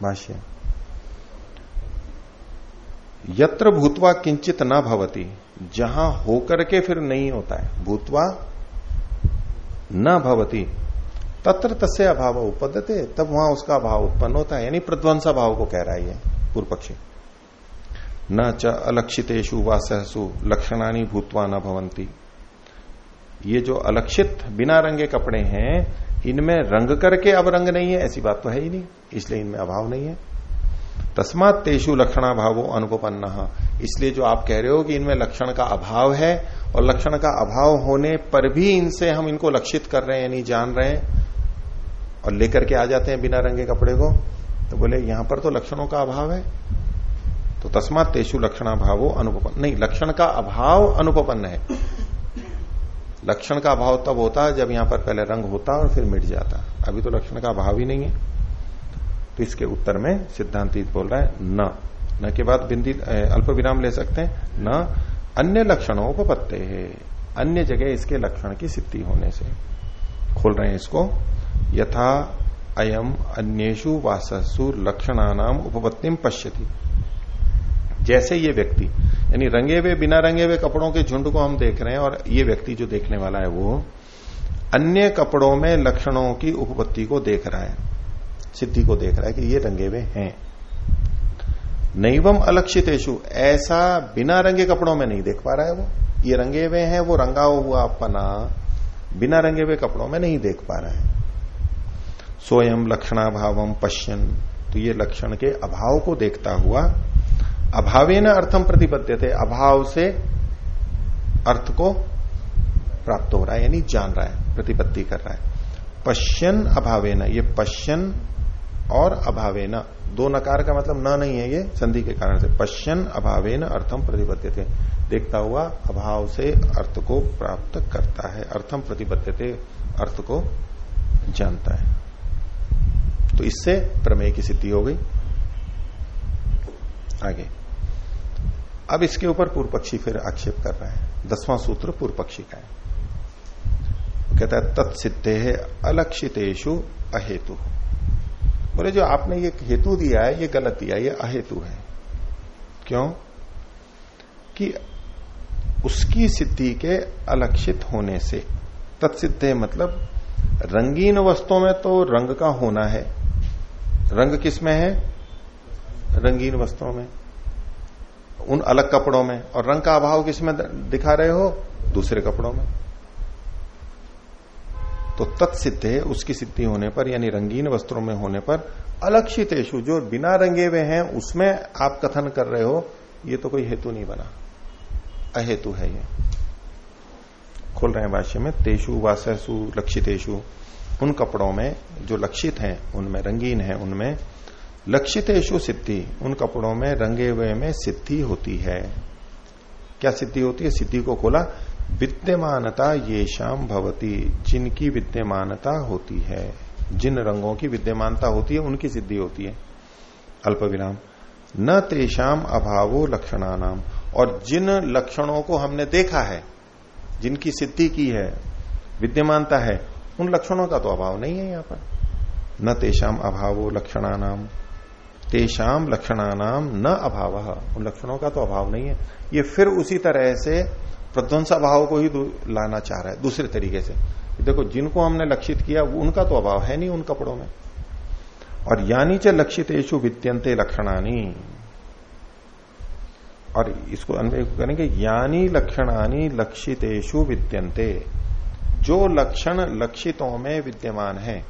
भाष्य यत्र भूतवा किंचित न भवती, जहाँ होकर के फिर नहीं होता है। भूतवा न भवती, तत्र तस्य अभाव उपदते तब वहाँ उसका अभाव उत्पन्न होता है। यानी प्रध्वंसा भाव को कह रहा है पूर्व पक्षी न च अलक्षितेशु व सहसु लक्षणानी भूतवा न भवंती ये जो अलक्षित बिना रंगे कपड़े हैं, इनमें रंग करके अब रंग नहीं है, ऐसी बात तो है ही नहीं। इसलिए इनमें अभाव नहीं है। तस्मात तेषु लक्षणा भावो अनुपन्न इसलिए जो आप कह रहे हो कि इनमें लक्षण का अभाव है, और लक्षण का अभाव होने पर भी इनसे हम इनको लक्षित कर रहे हैं, यानी जान रहे हैं, और लेकर के आ जाते हैं बिना रंगे कपड़े को तो बोले, यहाँ पर तो लक्षणों का अभाव है। तो तस्मात तेषु लक्षणा भावो अनुपन्न नहीं, लक्षण का अभाव अनुपन्न है। लक्षण का अभाव तब होता है जब यहाँ पर पहले रंग होता और फिर मिट जाता अभी तो लक्षण का अभाव ही नहीं है। तो इसके उत्तर में सिद्धांत बोल रहा है, न। न के बाद बिंदी अल्प विराम ले सकते हैं। न, अन्य लक्षणों को पत्ते है। अन्य जगह इसके लक्षण की सिद्धि होने से। खोल रहे हैं इसको। यथा अयम अन्येषु वाससु लक्षणानाम उपपत्तिम पश्यति। जैसे ये व्यक्ति, यानी रंगे हुए, बिना रंगे हुए कपड़ों के झुंड को हम देख रहे हैं और ये व्यक्ति जो देखने वाला है वो अन्य कपड़ों में लक्षणों की उपपत्ति को देख रहा है, सिद्धि को देख रहा है कि ये रंगे हुए हैं। नैवम अलक्षितेशु ऐसा बिना रंगे कपड़ों में नहीं देख पा रहा है वो। ये रंगे हुए हैं, वो रंगा हुआ अपना बिना रंगे हुए कपड़ों में नहीं देख पा रहा है। स्वयं लक्षणाभावम पश्यन तो ये लक्षण के अभाव को देखता हुआ अभावे न अर्थम प्रतिपद्य थे अभाव से अर्थ को प्राप्त हो रहा है, यानी जान रहा है, प्रतिपत्ति कर रहा है। पश्यन अभावे न ये पश्यन और अभावे न दो नकार का मतलब न नहीं है ये, संधि के कारण से। पश्यन अभावे न अर्थम प्रतिपद्य थे देखता हुआ अभाव से अर्थ को प्राप्त करता है अर्थम प्रतिपद्य थे अर्थ को जानता है। तो इससे प्रमेय की सिद्धि हो गई। आगे। अब इसके ऊपर पूर्व पक्षी फिर आक्षेप कर रहा है। दसवां सूत्र पूर्व पक्षी का है। कहता है, तत्सिद्धे है अलक्षितेशु अहेतु। बोले, जो आपने ये हेतु दिया है, ये गलत दिया, ये अहेतु है। क्यों? कि उसकी सिद्धि के अलक्षित होने से, तत्सिद्धे मतलब रंगीन वस्तुओं में तो रंग का होना है। रंग किसमें है? रंगीन वस्त्रों में, उन अलग कपड़ों में, और रंग का अभाव किसमें दिखा रहे हो, दूसरे कपड़ों में। तो तत्सिद्ध है, उसकी सिद्धि होने पर, यानी रंगीन वस्त्रों में होने पर अलक्षितेशु जो बिना रंगे हुए हैं, उसमें आप कथन कर रहे हो, ये तो कोई हेतु नहीं बना। अहेतु है ये। खोल रहे हैं भाष्य में, तेषु वासु लक्षितेशु उन कपड़ों में जो लक्षित हैं, उनमें, रंगीन है, उनमें लक्षितेशु सिद्धि, उन कपड़ों में, रंगे हुए में सिद्धि होती है। क्या सिद्धि होती है? सिद्धि को खोला, विद्यमानता ये शाम भवती, जिनकी विद्यमानता होती है। जिन रंगों की विद्यमानता होती है, उनकी सिद्धि होती है। अल्प विराम। न तेषाम अभावो लक्षणानाम और जिन लक्षणों को हमने देखा है, जिनकी सिद्धि की है, विद्यमानता है, उन लक्षणों का तो अभाव नहीं है यहाँ पर। न तेषाम अभावो लक्षणानाम तेषाम लक्षणानाम न अभाव। उन लक्षणों का तो अभाव नहीं है। ये फिर उसी तरह से प्रध्वंसा भाव को ही लाना चाह रहा है, दूसरे तरीके से। देखो, जिनको हमने लक्षित किया उनका तो अभाव है नहीं उन कपड़ों में। और यानी च लक्षितेशु विद्यंते लक्षणानी। और इसको अन्वय करेंगे, यानी लक्षणानी लक्षितेशु विद्यंते जो लक्षण लक्षितों में विद्यमान है,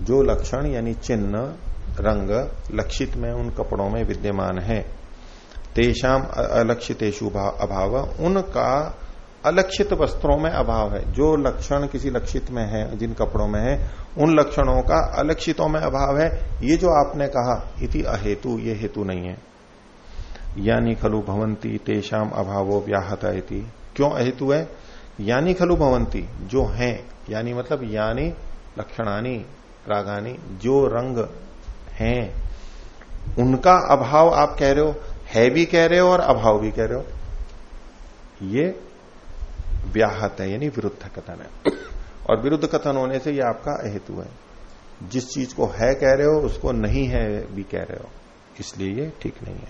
जो लक्षण यानी चिन्ह रंग लक्षित में उन कपड़ों में विद्यमान है। तेषाम अलक्षितेशु अभाव, उनका अलक्षित वस्त्रों में अभाव है। जो लक्षण किसी लक्षित में है, जिन कपड़ों में है, उन लक्षणों का अलक्षितों में अभाव है। ये जो आपने कहा, इति अहेतु, ये हेतु नहीं है। यानी खलु भवंती तेषाम अभावो व्याहत क्यों अहेतु है? यानी खलु भवंती जो है। यानी मतलब यानी, लक्षणानी, रागानी, जो रंग हैं। उनका अभाव आप कह रहे हो, है भी कह रहे हो और अभाव भी कह रहे हो। ये व्याहत है, यानी विरुद्ध कथन है। और विरुद्ध कथन होने से ये आपका अहेतु है। जिस चीज़ को है कह रहे हो, उसको नहीं है भी कह रहे हो। इसलिए ये ठीक नहीं है।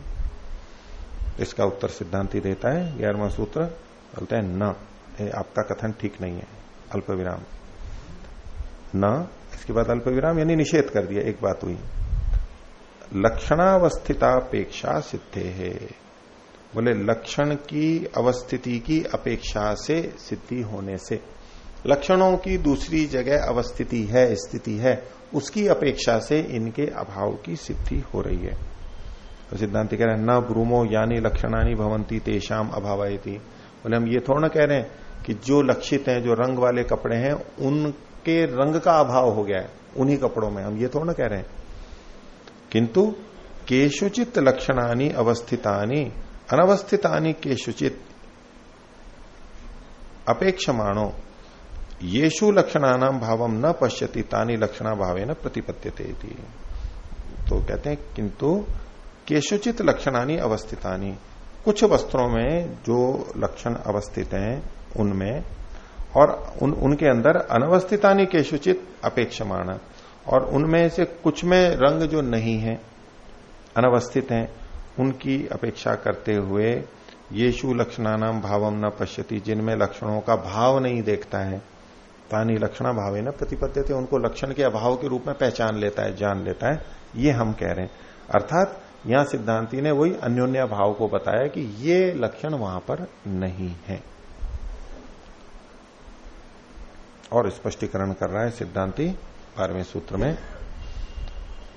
इसका उत्तर सिद्धांति देता है, ग्यारहवा सूत्र। बोलते हैं, न। आपका कथन ठीक नहीं है। अल्प विराम न, इसके बाद अल्प विराम यानी निषेध कर दिया, एक बात हुई। लक्षणावस्थितापेक्षा सिद्धे है। बोले, लक्षण की अवस्थिति की अपेक्षा से सिद्धि होने से। लक्षणों की दूसरी जगह अवस्थिति है, स्थिति है, उसकी अपेक्षा से इनके अभाव की सिद्धि हो रही है। तो सिद्धांत कह रहे हैं, न ब्रूमो यानी लक्षणानी भवंती तेषाम अभावयती। बोले, हम ये थोड़ा ना कह रहे हैं कि जो लक्षित हैं, जो रंग वाले कपड़े हैं, उनके रंग का अभाव हो गया है, उन्हीं कपड़ों में। हम ये थोड़ा ना कह रहे हैं किंतु केशुचित लक्षणानी अवस्थितानी, अनवस्थितानी केशुचित अपेक्षमाणो, येषु लक्षणानाम भावम न पश्यति, तानी लक्षणा भावे न प्रतिपत्त्यते तो कहते हैं, किंतु केशुचित लक्षणानी अवस्थितानी। कुछ वस्त्रों में जो लक्षण अवस्थित हैं, उनमें, और उन, उनके अंदर अनवस्थितानी केशुचित अपेक्षमाण। और उनमें से कुछ में रंग जो नहीं है, अनवस्थित हैं, उनकी अपेक्षा करते हुए येषु लक्षणानाम भावम न पश्यति, जिनमें लक्षणों का भाव नहीं देखता है। तानी लक्षणा भावे न प्रतिपद्य उनको लक्षण के अभाव के रूप में पहचान लेता है, जान लेता है। ये हम कह रहे हैं। अर्थात यहाँ सिद्धांति ने वही अन्योन्या भाव को बताया कि ये लक्षण वहाँ पर नहीं है। और स्पष्टीकरण कर रहा है सिद्धांति। बारहवें सूत्र में,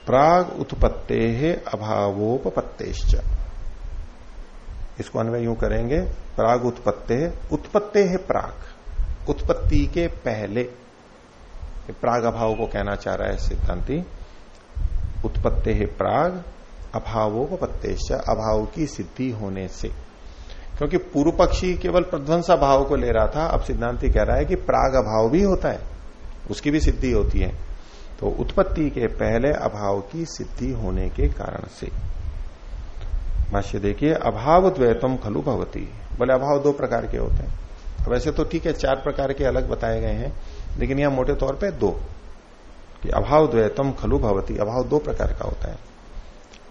प्राग उत्पत्ते है अभावोपत्तेश्च इसको अन्वय यूँ करेंगे, प्राग उत्पत्ते उत्पत्ते है प्राग। उत्पत्ति के पहले प्राग अभाव को कहना चाह रहा है सिद्धांति, उत्पत्ते है प्राग अभावोपत्तेश्च अभाव की सिद्धि होने से। क्योंकि पूर्व पक्षी केवल प्रध्वंसा भाव को ले रहा था, अब सिद्धांति कह रहा है कि प्राग अभाव भी होता है, उसकी भी सिद्धि होती है। तो उत्पत्ति के पहले अभाव की सिद्धि होने के कारण से। भाष्य देखिए अभाव द्वैतम खलु भवती। बोले, अभाव दो प्रकार के होते हैं। वैसे तो ठीक है, चार प्रकार के अलग बताए गए हैं, लेकिन यहाँ मोटे तौर पे दो। कि अभाव द्वैतम खलु भवती, अभाव दो प्रकार का होता है।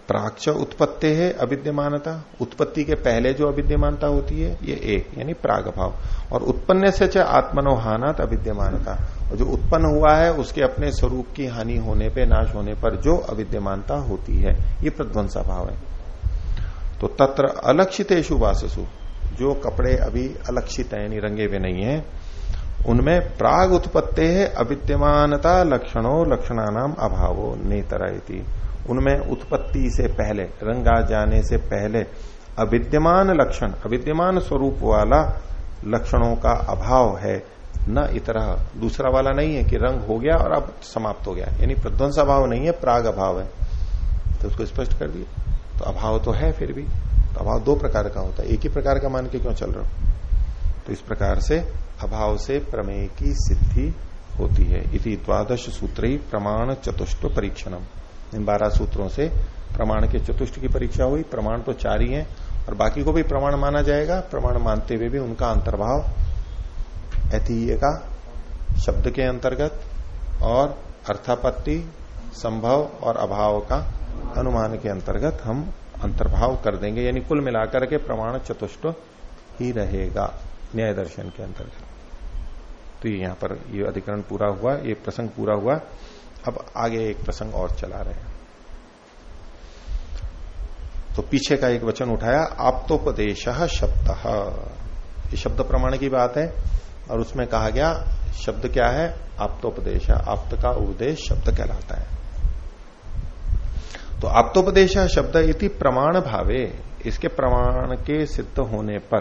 प्राक्ष उत्पत्ति है, अविद्यमानता। उत्पत्ति के पहले जो अविद्यमानता होती है, ये एक, यानी प्राग भाव और उत्पन्न से च आत्मनोहानात अविद्यमानता। जो उत्पन्न हुआ है, उसके अपने स्वरूप की हानि होने पे, नाश होने पर जो अविद्यमानता होती है, ये प्रध्वंसा भाव है। तो तत्र अलक्षितेशु वाससु, जो कपड़े अभी अलक्षित है, यानी रंगे हुए नहीं है, उनमें प्राग उत्पत्ति है, अविद्यमानता लक्षणों लक्षणानाम अभावो नेतरायती उनमें उत्पत्ति से पहले, रंगा जाने से पहले, अविद्यमान लक्षण, अविद्यमान स्वरूप वाला लक्षणों का अभाव है न इतरा, दूसरा वाला नहीं है कि रंग हो गया और अब समाप्त हो गया। यानी प्रध्वंस अभाव नहीं है, प्राग अभाव है। तो उसको स्पष्ट कर दिया। तो अभाव तो है फिर भी। तो अभाव दो प्रकार का होता है। एक ही प्रकार का मान के क्यों चल रहा हो? तो इस प्रकार से अभाव से प्रमेय की सिद्धि होती है। इति द्वादश सूत्र ही प्रमाण चतुष्ट परीक्षणम। इन बारह सूत्रों से प्रमाण के चतुष्ट की परीक्षा हुई। प्रमाण तो चार ही है। और बाकी को भी प्रमाण माना जाएगा। प्रमाण मानते हुए भी उनका अंतर्भाव ऐतिह्य का शब्द के अंतर्गत और अर्थापत्ति, संभव और अभाव का अनुमान के अंतर्गत हम अंतर्भाव कर देंगे। यानी कुल मिलाकर के प्रमाण चतुष्ट ही रहेगा न्याय दर्शन के अंतर्गत। तो ये यहाँ पर ये अधिकरण पूरा हुआ, ये प्रसंग पूरा हुआ। अब आगे एक प्रसंग और चला रहे हैं। तो पीछे का एक वचन उठाया, आप्तोपदेश शब्द। ये शब्द प्रमाण की बात है। और उसमें कहा गया, शब्द क्या है? आप्तोपदेश आप्त का उपदेश शब्द कहलाता है। तो आप्तोपदेश शब्द इति प्रमाण भावे। इसके प्रमाण के सिद्ध होने पर।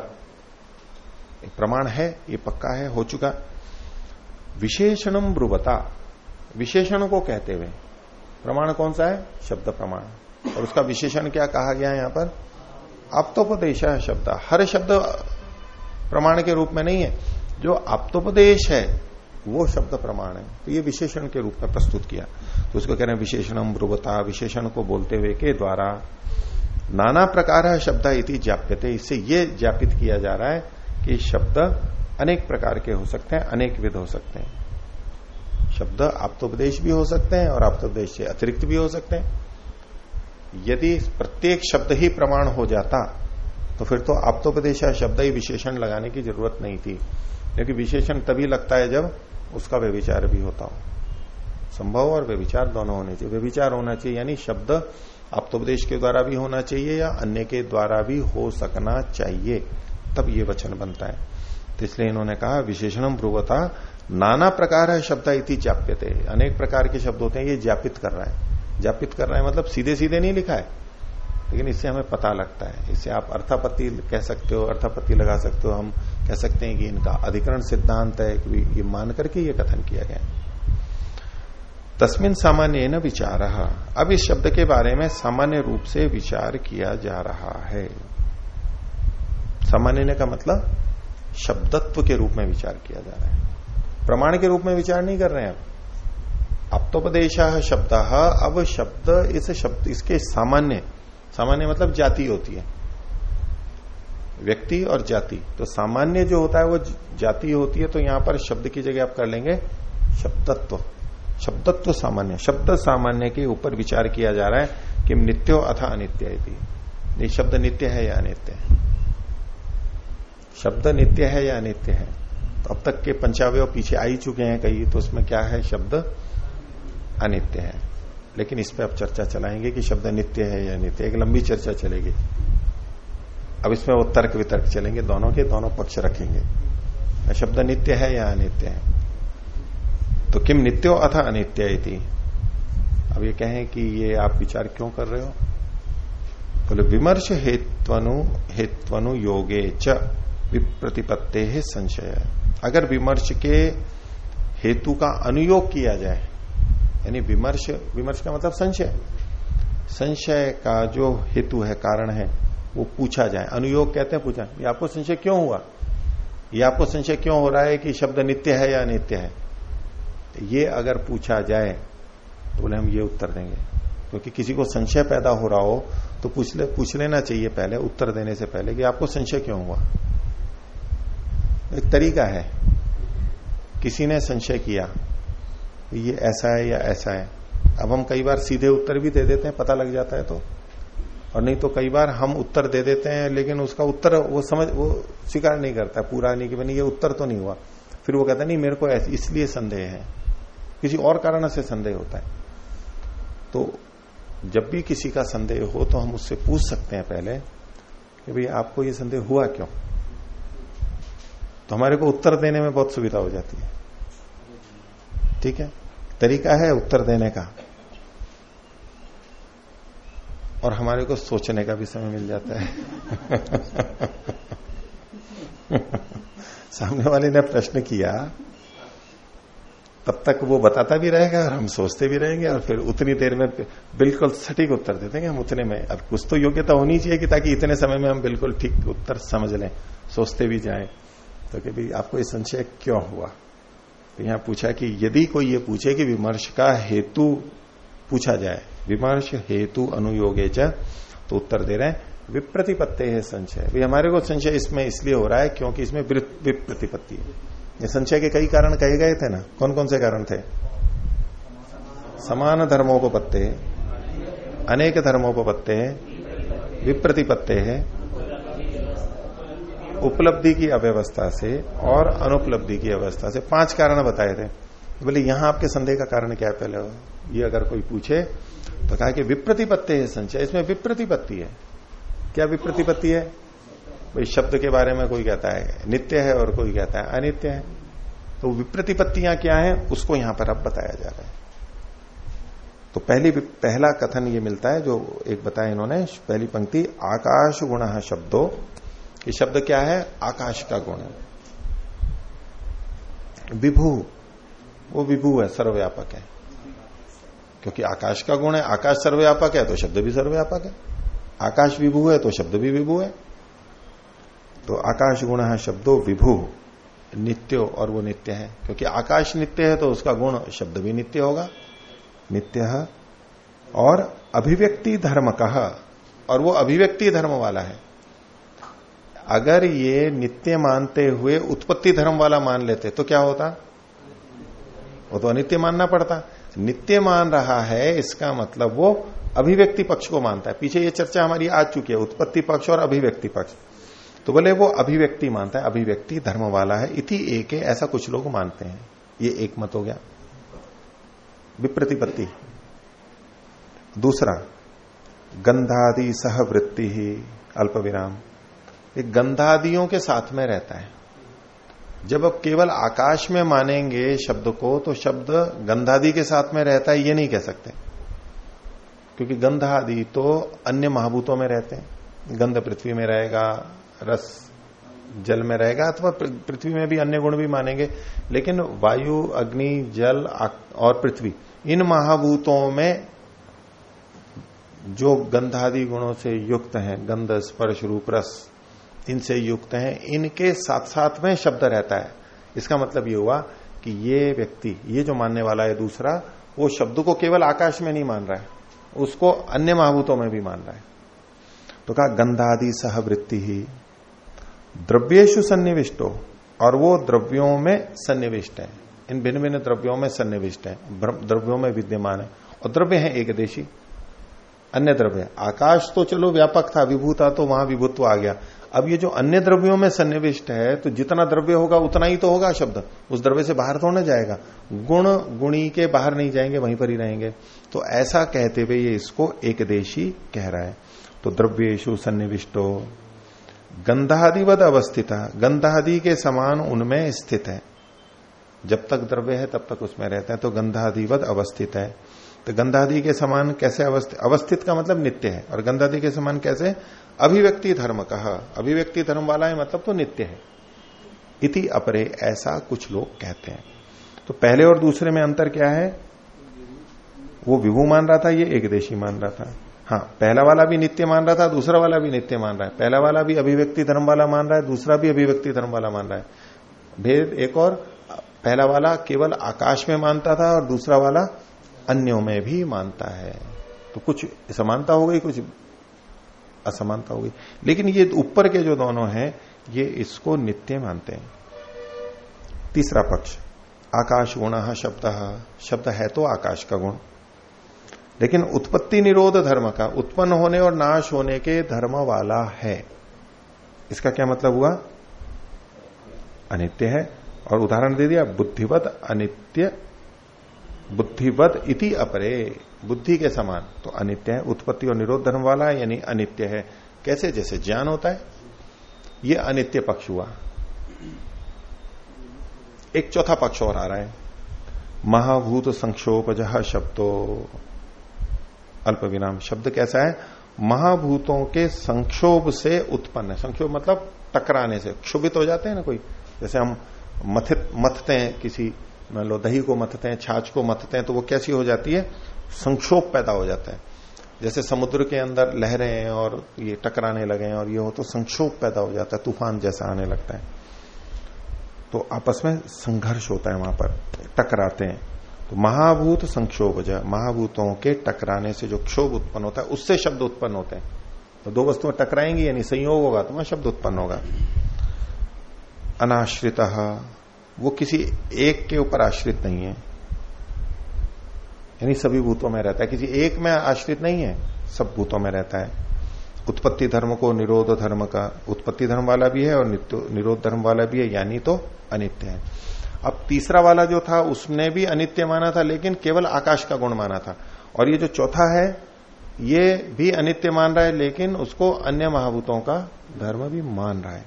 प्रमाण है, ये पक्का है, हो चुका। विशेषणम ब्रुवता। विशेषण को कहते हुए। प्रमाण कौन सा है? शब्द प्रमाण। और उसका विशेषण क्या कहा गया है यहाँ पर? आप्तोपदेश शब्द। हर शब्द प्रमाण के रूप में नहीं है। जो आप्तोपदेश है, वो शब्द प्रमाण है। तो ये विशेषण के रूप में प्रस्तुत किया। तो उसको कह रहे हैं विशेषणम ब्रुवता, विशेषण को बोलते हुए के द्वारा नाना प्रकार है शब्द इति जाप्यते इससे ये ज्ञापित किया जा रहा है कि शब्द अनेक प्रकार के हो सकते हैं, अनेक विध हो सकते हैं। शब्द आप्तोपदेश भी हो सकते हैं और आप्तोपदेश से अतिरिक्त भी हो सकते हैं। यदि प्रत्येक शब्द ही प्रमाण हो जाता तो फिर तो आप्तोपदेश शब्द ही विशेषण लगाने की ज़रूरत नहीं थी। क्योंकि विशेषण तभी लगता है जब उसका व्यविचार भी होता हो। संभव और व्यविचार दोनों होने चाहिए। व्यविचार होना चाहिए, यानी शब्द आप्तोपदेश के द्वारा भी होना चाहिए या अन्य के द्वारा भी हो सकना चाहिए। तब ये वचन बनता है। तो इसलिए इन्होंने कहा विशेषणम ब्रुवता, नाना प्रकार है शब्द इति जाप्यते अनेक प्रकार के शब्द होते हैं, ये जापित कर रहा है। जापित कर रहा है मतलब सीधे सीधे नहीं लिखा है। लेकिन इससे हमें पता लगता है। इससे आप अर्थापत्ति कह सकते हो, अर्थापत्ति लगा सकते हो। हम कह सकते हैं कि इनका अधिकरण सिद्धांत है कि ये मान करके ये कथन किया गया तस्मिन सामान्य न विचार। अब इस शब्द के बारे में सामान्य रूप से विचार किया जा रहा है। सामान्य का मतलब शब्दत्व के रूप में विचार किया जा रहा है। प्रमाण के रूप में विचार नहीं कर रहे हैं आप। अप्तोपदेश शब्द। अब शब्द इस शब्द, इसके सामान्य सामान्य मतलब जाति होती है। व्यक्ति और जाति। तो सामान्य जो होता है वो जाति होती है तो यहाँ पर शब्द की जगह आप कर लेंगे, शब्दत्व। शब्दत्व सामान्य। शब्द सामान्य के ऊपर विचार किया जा रहा है कि नित्यो अथा अनित्य ये शब्द नित्य है या अनित्य है? शब्द नित्य है या अनित्य है? तो अब तक के पंचावय पीछे आ ही चुके हैं कई तो उसमें क्या है? शब्द अनित्य है। लेकिन इस पर अब चर्चा चलाएँगे कि शब्द नित्य है या नित्य। एक लंबी चर्चा चलेगी। अब इसमें वो तर्क वितर्क चलेंगे, दोनों के दोनों पक्ष रखेंगे। शब्द नित्य है या अनित्य है। तो किम नित्यो अथा अनित्य अब ये कहें कि ये आप विचार क्यों कर रहे हो? बोले तो विमर्श हेत्वनु हेत्वनु योगे च विप्रतिपत्ते है संशय। अगर विमर्श के हेतु का अनुयोग किया जाए यानी विमर्श विमर्श का मतलब संशय। संशय का जो हेतु है, कारण है, वो पूछा जाए। अनुयोग कहते हैं पूछा। ये आपको संशय क्यों हुआ? ये आपको संशय क्यों हो रहा है कि शब्द नित्य है या अनित्य है? ये अगर पूछा जाए तो बोले हम ये उत्तर देंगे। क्योंकि किसी को संशय पैदा हो रहा हो तो पूछ ले, पूछ लेना चाहिए पहले, उत्तर देने से पहले कि आपको संशय क्यों हुआ? एक तरीका है। किसी ने संशय किया ये ऐसा है या ऐसा है। अब हम कई बार सीधे उत्तर भी दे देते हैं, पता लग जाता है तो। और नहीं तो कई बार हम उत्तर दे देते हैं, लेकिन उसका उत्तर वो समझ, वो स्वीकार नहीं करता, पूरा नहीं कि मैंने ये उत्तर तो नहीं हुआ। फिर वो कहता नहीं, मेरे को इसलिए संदेह है। किसी और कारण से संदेह होता है। तो जब भी किसी का संदेह हो तो हम उससे पूछ सकते हैं पहले कि भाई, आपको ये संदेह हुआ क्यों? तो हमारे को उत्तर देने में बहुत सुविधा हो जाती है। ठीक है? तरीका है उत्तर देने का। और हमारे को सोचने का भी समय मिल जाता है। सामने वाले ने प्रश्न किया, तब तक वो बताता भी रहेगा और हम सोचते भी रहेंगे और फिर उतनी देर में बिल्कुल सटीक उत्तर दे देंगे। हम उतने में, अब कुछ तो योग्यता होनी चाहिए कि ताकि इतने समय में हम बिल्कुल ठीक उत्तर समझ लें, सोचते भी जाएँ। तो कि भाई आपको ये संशय क्यों हुआ? तो यहाँ पूछा कि यदि कोई ये पूछे कि विमर्श का हेतु पूछा जाए, विमर्श हेतु अनुयोगे तो उत्तर दे रहे हैं, विप्रतिपत्ति है संशय। हमारे को संशय इसमें इसलिए हो रहा है क्योंकि इसमें विप्रतिपत्ति है। ये संशय के कई कारण कहे गए थे ना? कौन कौन से कारण थे? समान धर्मों को पत्ते अनेक धर्मों को पत्ते विप्रतिपत्ते है उपलब्धि की अव्यवस्था से और अनुपलब्धि की अवस्था से पाँच कारण बताए थे। बोले, यहाँ आपके संदेह का कारण क्या है पहले ये अगर कोई पूछे तो कहा कि विप्रतिपत्ति है संचय। इसमें विप्रतिपत्ति है। क्या विप्रतिपत्ति है? भाई, शब्द के बारे में कोई कहता है, नित्य है और कोई कहता है अनित्य है। तो विप्रतिपत्तियाँ क्या है, उसको यहाँ पर अब बताया जा रहा है। तो पहली पहला कथन ये मिलता है, जो एक बताया इन्होंने, पहली पंक्ति, आकाश गुण शब्दों ये शब्द क्या है? आकाश का गुण है। विभू, वो विभू है, सर्वव्यापक है। क्योंकि आकाश का गुण है, आकाश सर्वव्यापक है तो शब्द भी सर्वव्यापक है। आकाश विभू है तो शब्द भी विभू है। तो आकाश गुण है शब्दो विभू, नित्यो, और वो नित्य है। क्योंकि आकाश नित्य है तो उसका गुण शब्द भी नित्य होगा। नित्य है और अभिव्यक्ति धर्म कह और वो अभिव्यक्ति धर्म वाला है। अगर ये नित्य मानते हुए उत्पत्ति धर्म वाला मान लेते तो क्या होता? वो तो अनित्य मानना पड़ता। नित्य मान रहा है, इसका मतलब वो अभिव्यक्ति पक्ष को मानता है। पीछे ये चर्चा हमारी आ चुकी है, उत्पत्ति पक्ष और अभिव्यक्ति पक्ष। तो बोले, वो अभिव्यक्ति मानता है, अभिव्यक्ति धर्म वाला है, इति एक है, ऐसा कुछ लोग मानते हैं। ये एक मत हो गया। विप्रतिपत्ति। दूसरा, गंधादि सहवृत्ति ही अल्प विराम ये गंधादियों के साथ में रहता है। जब अब केवल आकाश में मानेंगे शब्द को तो शब्द गंधादि के साथ में रहता है, ये नहीं कह सकते। क्योंकि गंध आदि तो अन्य महाभूतों में रहते हैं। गंध पृथ्वी में रहेगा, रस जल में रहेगा, अथवा पृथ्वी में भी अन्य गुण भी मानेंगे। लेकिन वायु, अग्नि, जल और पृथ्वी, इन महाभूतों में जो गंधादि गुणों से युक्त हैं, गंध, स्पर्श, रूप, रस इनसे युक्त हैं, इनके साथ साथ में शब्द रहता है। इसका मतलब ये हुआ कि ये व्यक्ति, ये जो मानने वाला है दूसरा, वो शब्द को केवल आकाश में नहीं मान रहा है, उसको अन्य महाभूतों में भी मान रहा है। तो कहा, गंधादि सहवृत्ति ही द्रव्येशु सन्निविष्टो और वो द्रव्यों में सन्निविष्ट है। इन भिन्न भिन्न द्रव्यों में सन्निविष्ट है द्रव्यों में विद्यमान है। और द्रव्य है एक देशी, अन्य द्रव्य आकाश तो चलो व्यापक था, विभूता तो वहाँ विभुत्व आ गया। अब ये जो अन्य द्रव्यों में सन्निविष्ट है तो जितना द्रव्य होगा, उतना ही तो होगा शब्द। उस द्रव्य से बाहर तो न जाएगा। गुण, गुणी के बाहर नहीं जाएँगे, वहीं पर ही रहेंगे। तो ऐसा कहते हुए ये इसको एक देशी कह रहा है। तो द्रव्येशु सन्निविष्टो। गंधादिवद अवस्थित। गंधादि के समान उनमें स्थित है। जब तक द्रव्य है, तब तक उसमें रहता है। तो गंधादिवद अवस्थित है। तो गंधादि के समान कैसे अवस्थित अवस्थित का मतलब नित्य है। और गंधादि के समान कैसे? अभिव्यक्ति धर्म कहा। अभिव्यक्ति धर्म वाला है मतलब तो नित्य है। इति अपरे, ऐसा कुछ लोग कहते हैं। तो पहले और दूसरे में अंतर क्या है? वो विभू मान रहा था, ये एक देशी मान रहा था। हाँ पहला वाला भी नित्य मान रहा था, दूसरा वाला भी नित्य मान रहा है। पहला वाला भी अभिव्यक्ति धर्म वाला मान रहा है, दूसरा भी अभिव्यक्ति धर्म वाला मान रहा है। भेद एक और, पहला वाला केवल आकाश में मानता था और दूसरा वाला अन्यों में भी मानता है। तो कुछ समानता हो गई, कुछ असमानता होगी। लेकिन ये ऊपर के जो दोनों हैं, ये इसको नित्य मानते हैं। तीसरा पक्ष, आकाश गुण शब्द। शब्द है तो आकाश का गुण। लेकिन उत्पत्ति निरोध धर्म का, उत्पन्न होने और नाश होने के धर्म वाला है। इसका क्या मतलब हुआ? अनित्य है। और उदाहरण दे दिया, बुद्धिवत अनित्य, बुद्धिवत इति अपरे। बुद्धि के समान तो अनित्य है, उत्पत्ति और निरोध धर्म वाला है, यानी अनित्य है। कैसे? जैसे ज्ञान होता है, ये अनित्य पक्ष हुआ। एक चौथा पक्ष और आ रहा है। महाभूत संक्षोभज शब्दो। अल्प विराम। शब्द कैसा है? महाभूतों के संक्षोभ से उत्पन्न। है संक्षोभ मतलब टकराने से। क्षुभित हो जाते हैं ना कोई? जैसे हम मथित, मथते हैं किसी, मान लो दही को मथते हैं, छाछ को मथते हैं तो वो कैसी हो जाती है? संक्षोभ पैदा हो जाता है। जैसे समुद्र के अंदर लहरें और ये टकराने लगे और ये हो तो संक्षोभ पैदा हो जाता है, तूफ़ान जैसा आने लगता है। तो आपस में संघर्ष होता है वहाँ पर, टकराते हैं। तो महाभूत संक्षोभ महाभूतों के टकराने से जो क्षोभ उत्पन्न होता है, उससे शब्द उत्पन्न होते हैं। तो दो वस्तुएँ टकराएँगी, यानी संयोग होगा तो वहाँ शब्द उत्पन्न होगा। अनाश्रित, वो किसी एक के ऊपर आश्रित नहीं है। यानी सभी भूतों में रहता है। किसी एक में आश्रित नहीं है, सब भूतों में रहता है। उत्पत्ति धर्म को निरोध धर्म का, उत्पत्ति धर्म वाला भी है और निरोध धर्म वाला भी है, यानी तो अनित्य है। अब तीसरा वाला जो था, उसने भी अनित्य माना था, लेकिन केवल आकाश का गुण माना था। और ये जो चौथा है, ये भी अनित्य मान रहा है, लेकिन उसको अन्य महाभूतों का धर्म भी मान रहा है।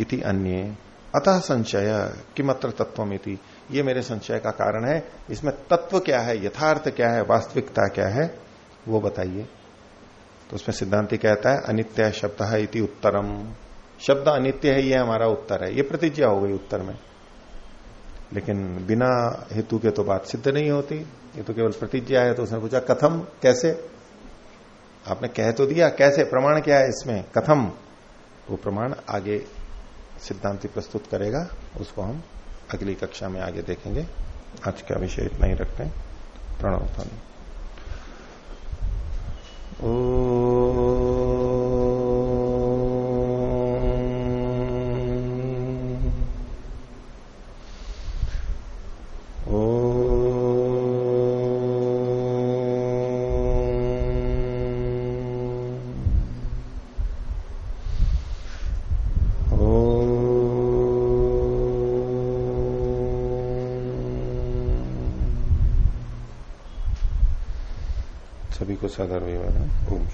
इति अन्य। अतः संशय किमत्र तत्व में थी ये मेरे संशय का कारण है। इसमें तत्व क्या है, यथार्थ क्या है, वास्तविकता क्या है, वो बताइए। तो उसमें सिद्धांति कहता है, अनित्य शब्द इति उत्तरम। शब्द अनित्य है, ये हमारा उत्तर है। ये प्रतिज्ञा हो गई उत्तर में। लेकिन बिना हेतु के तो बात सिद्ध नहीं होती। ये तो केवल प्रतिज्ञा है तो उसने पूछा, कथम, कैसे? आपने कह तो दिया, कैसे? प्रमाण क्या है इसमें? कथम। वो प्रमाण आगे सिद्धांति प्रस्तुत करेगा, उसको हम अगली कक्षा में आगे देखेंगे। आज का विषय इतना ही रखते हैं। प्रणव ओ विवाद ओम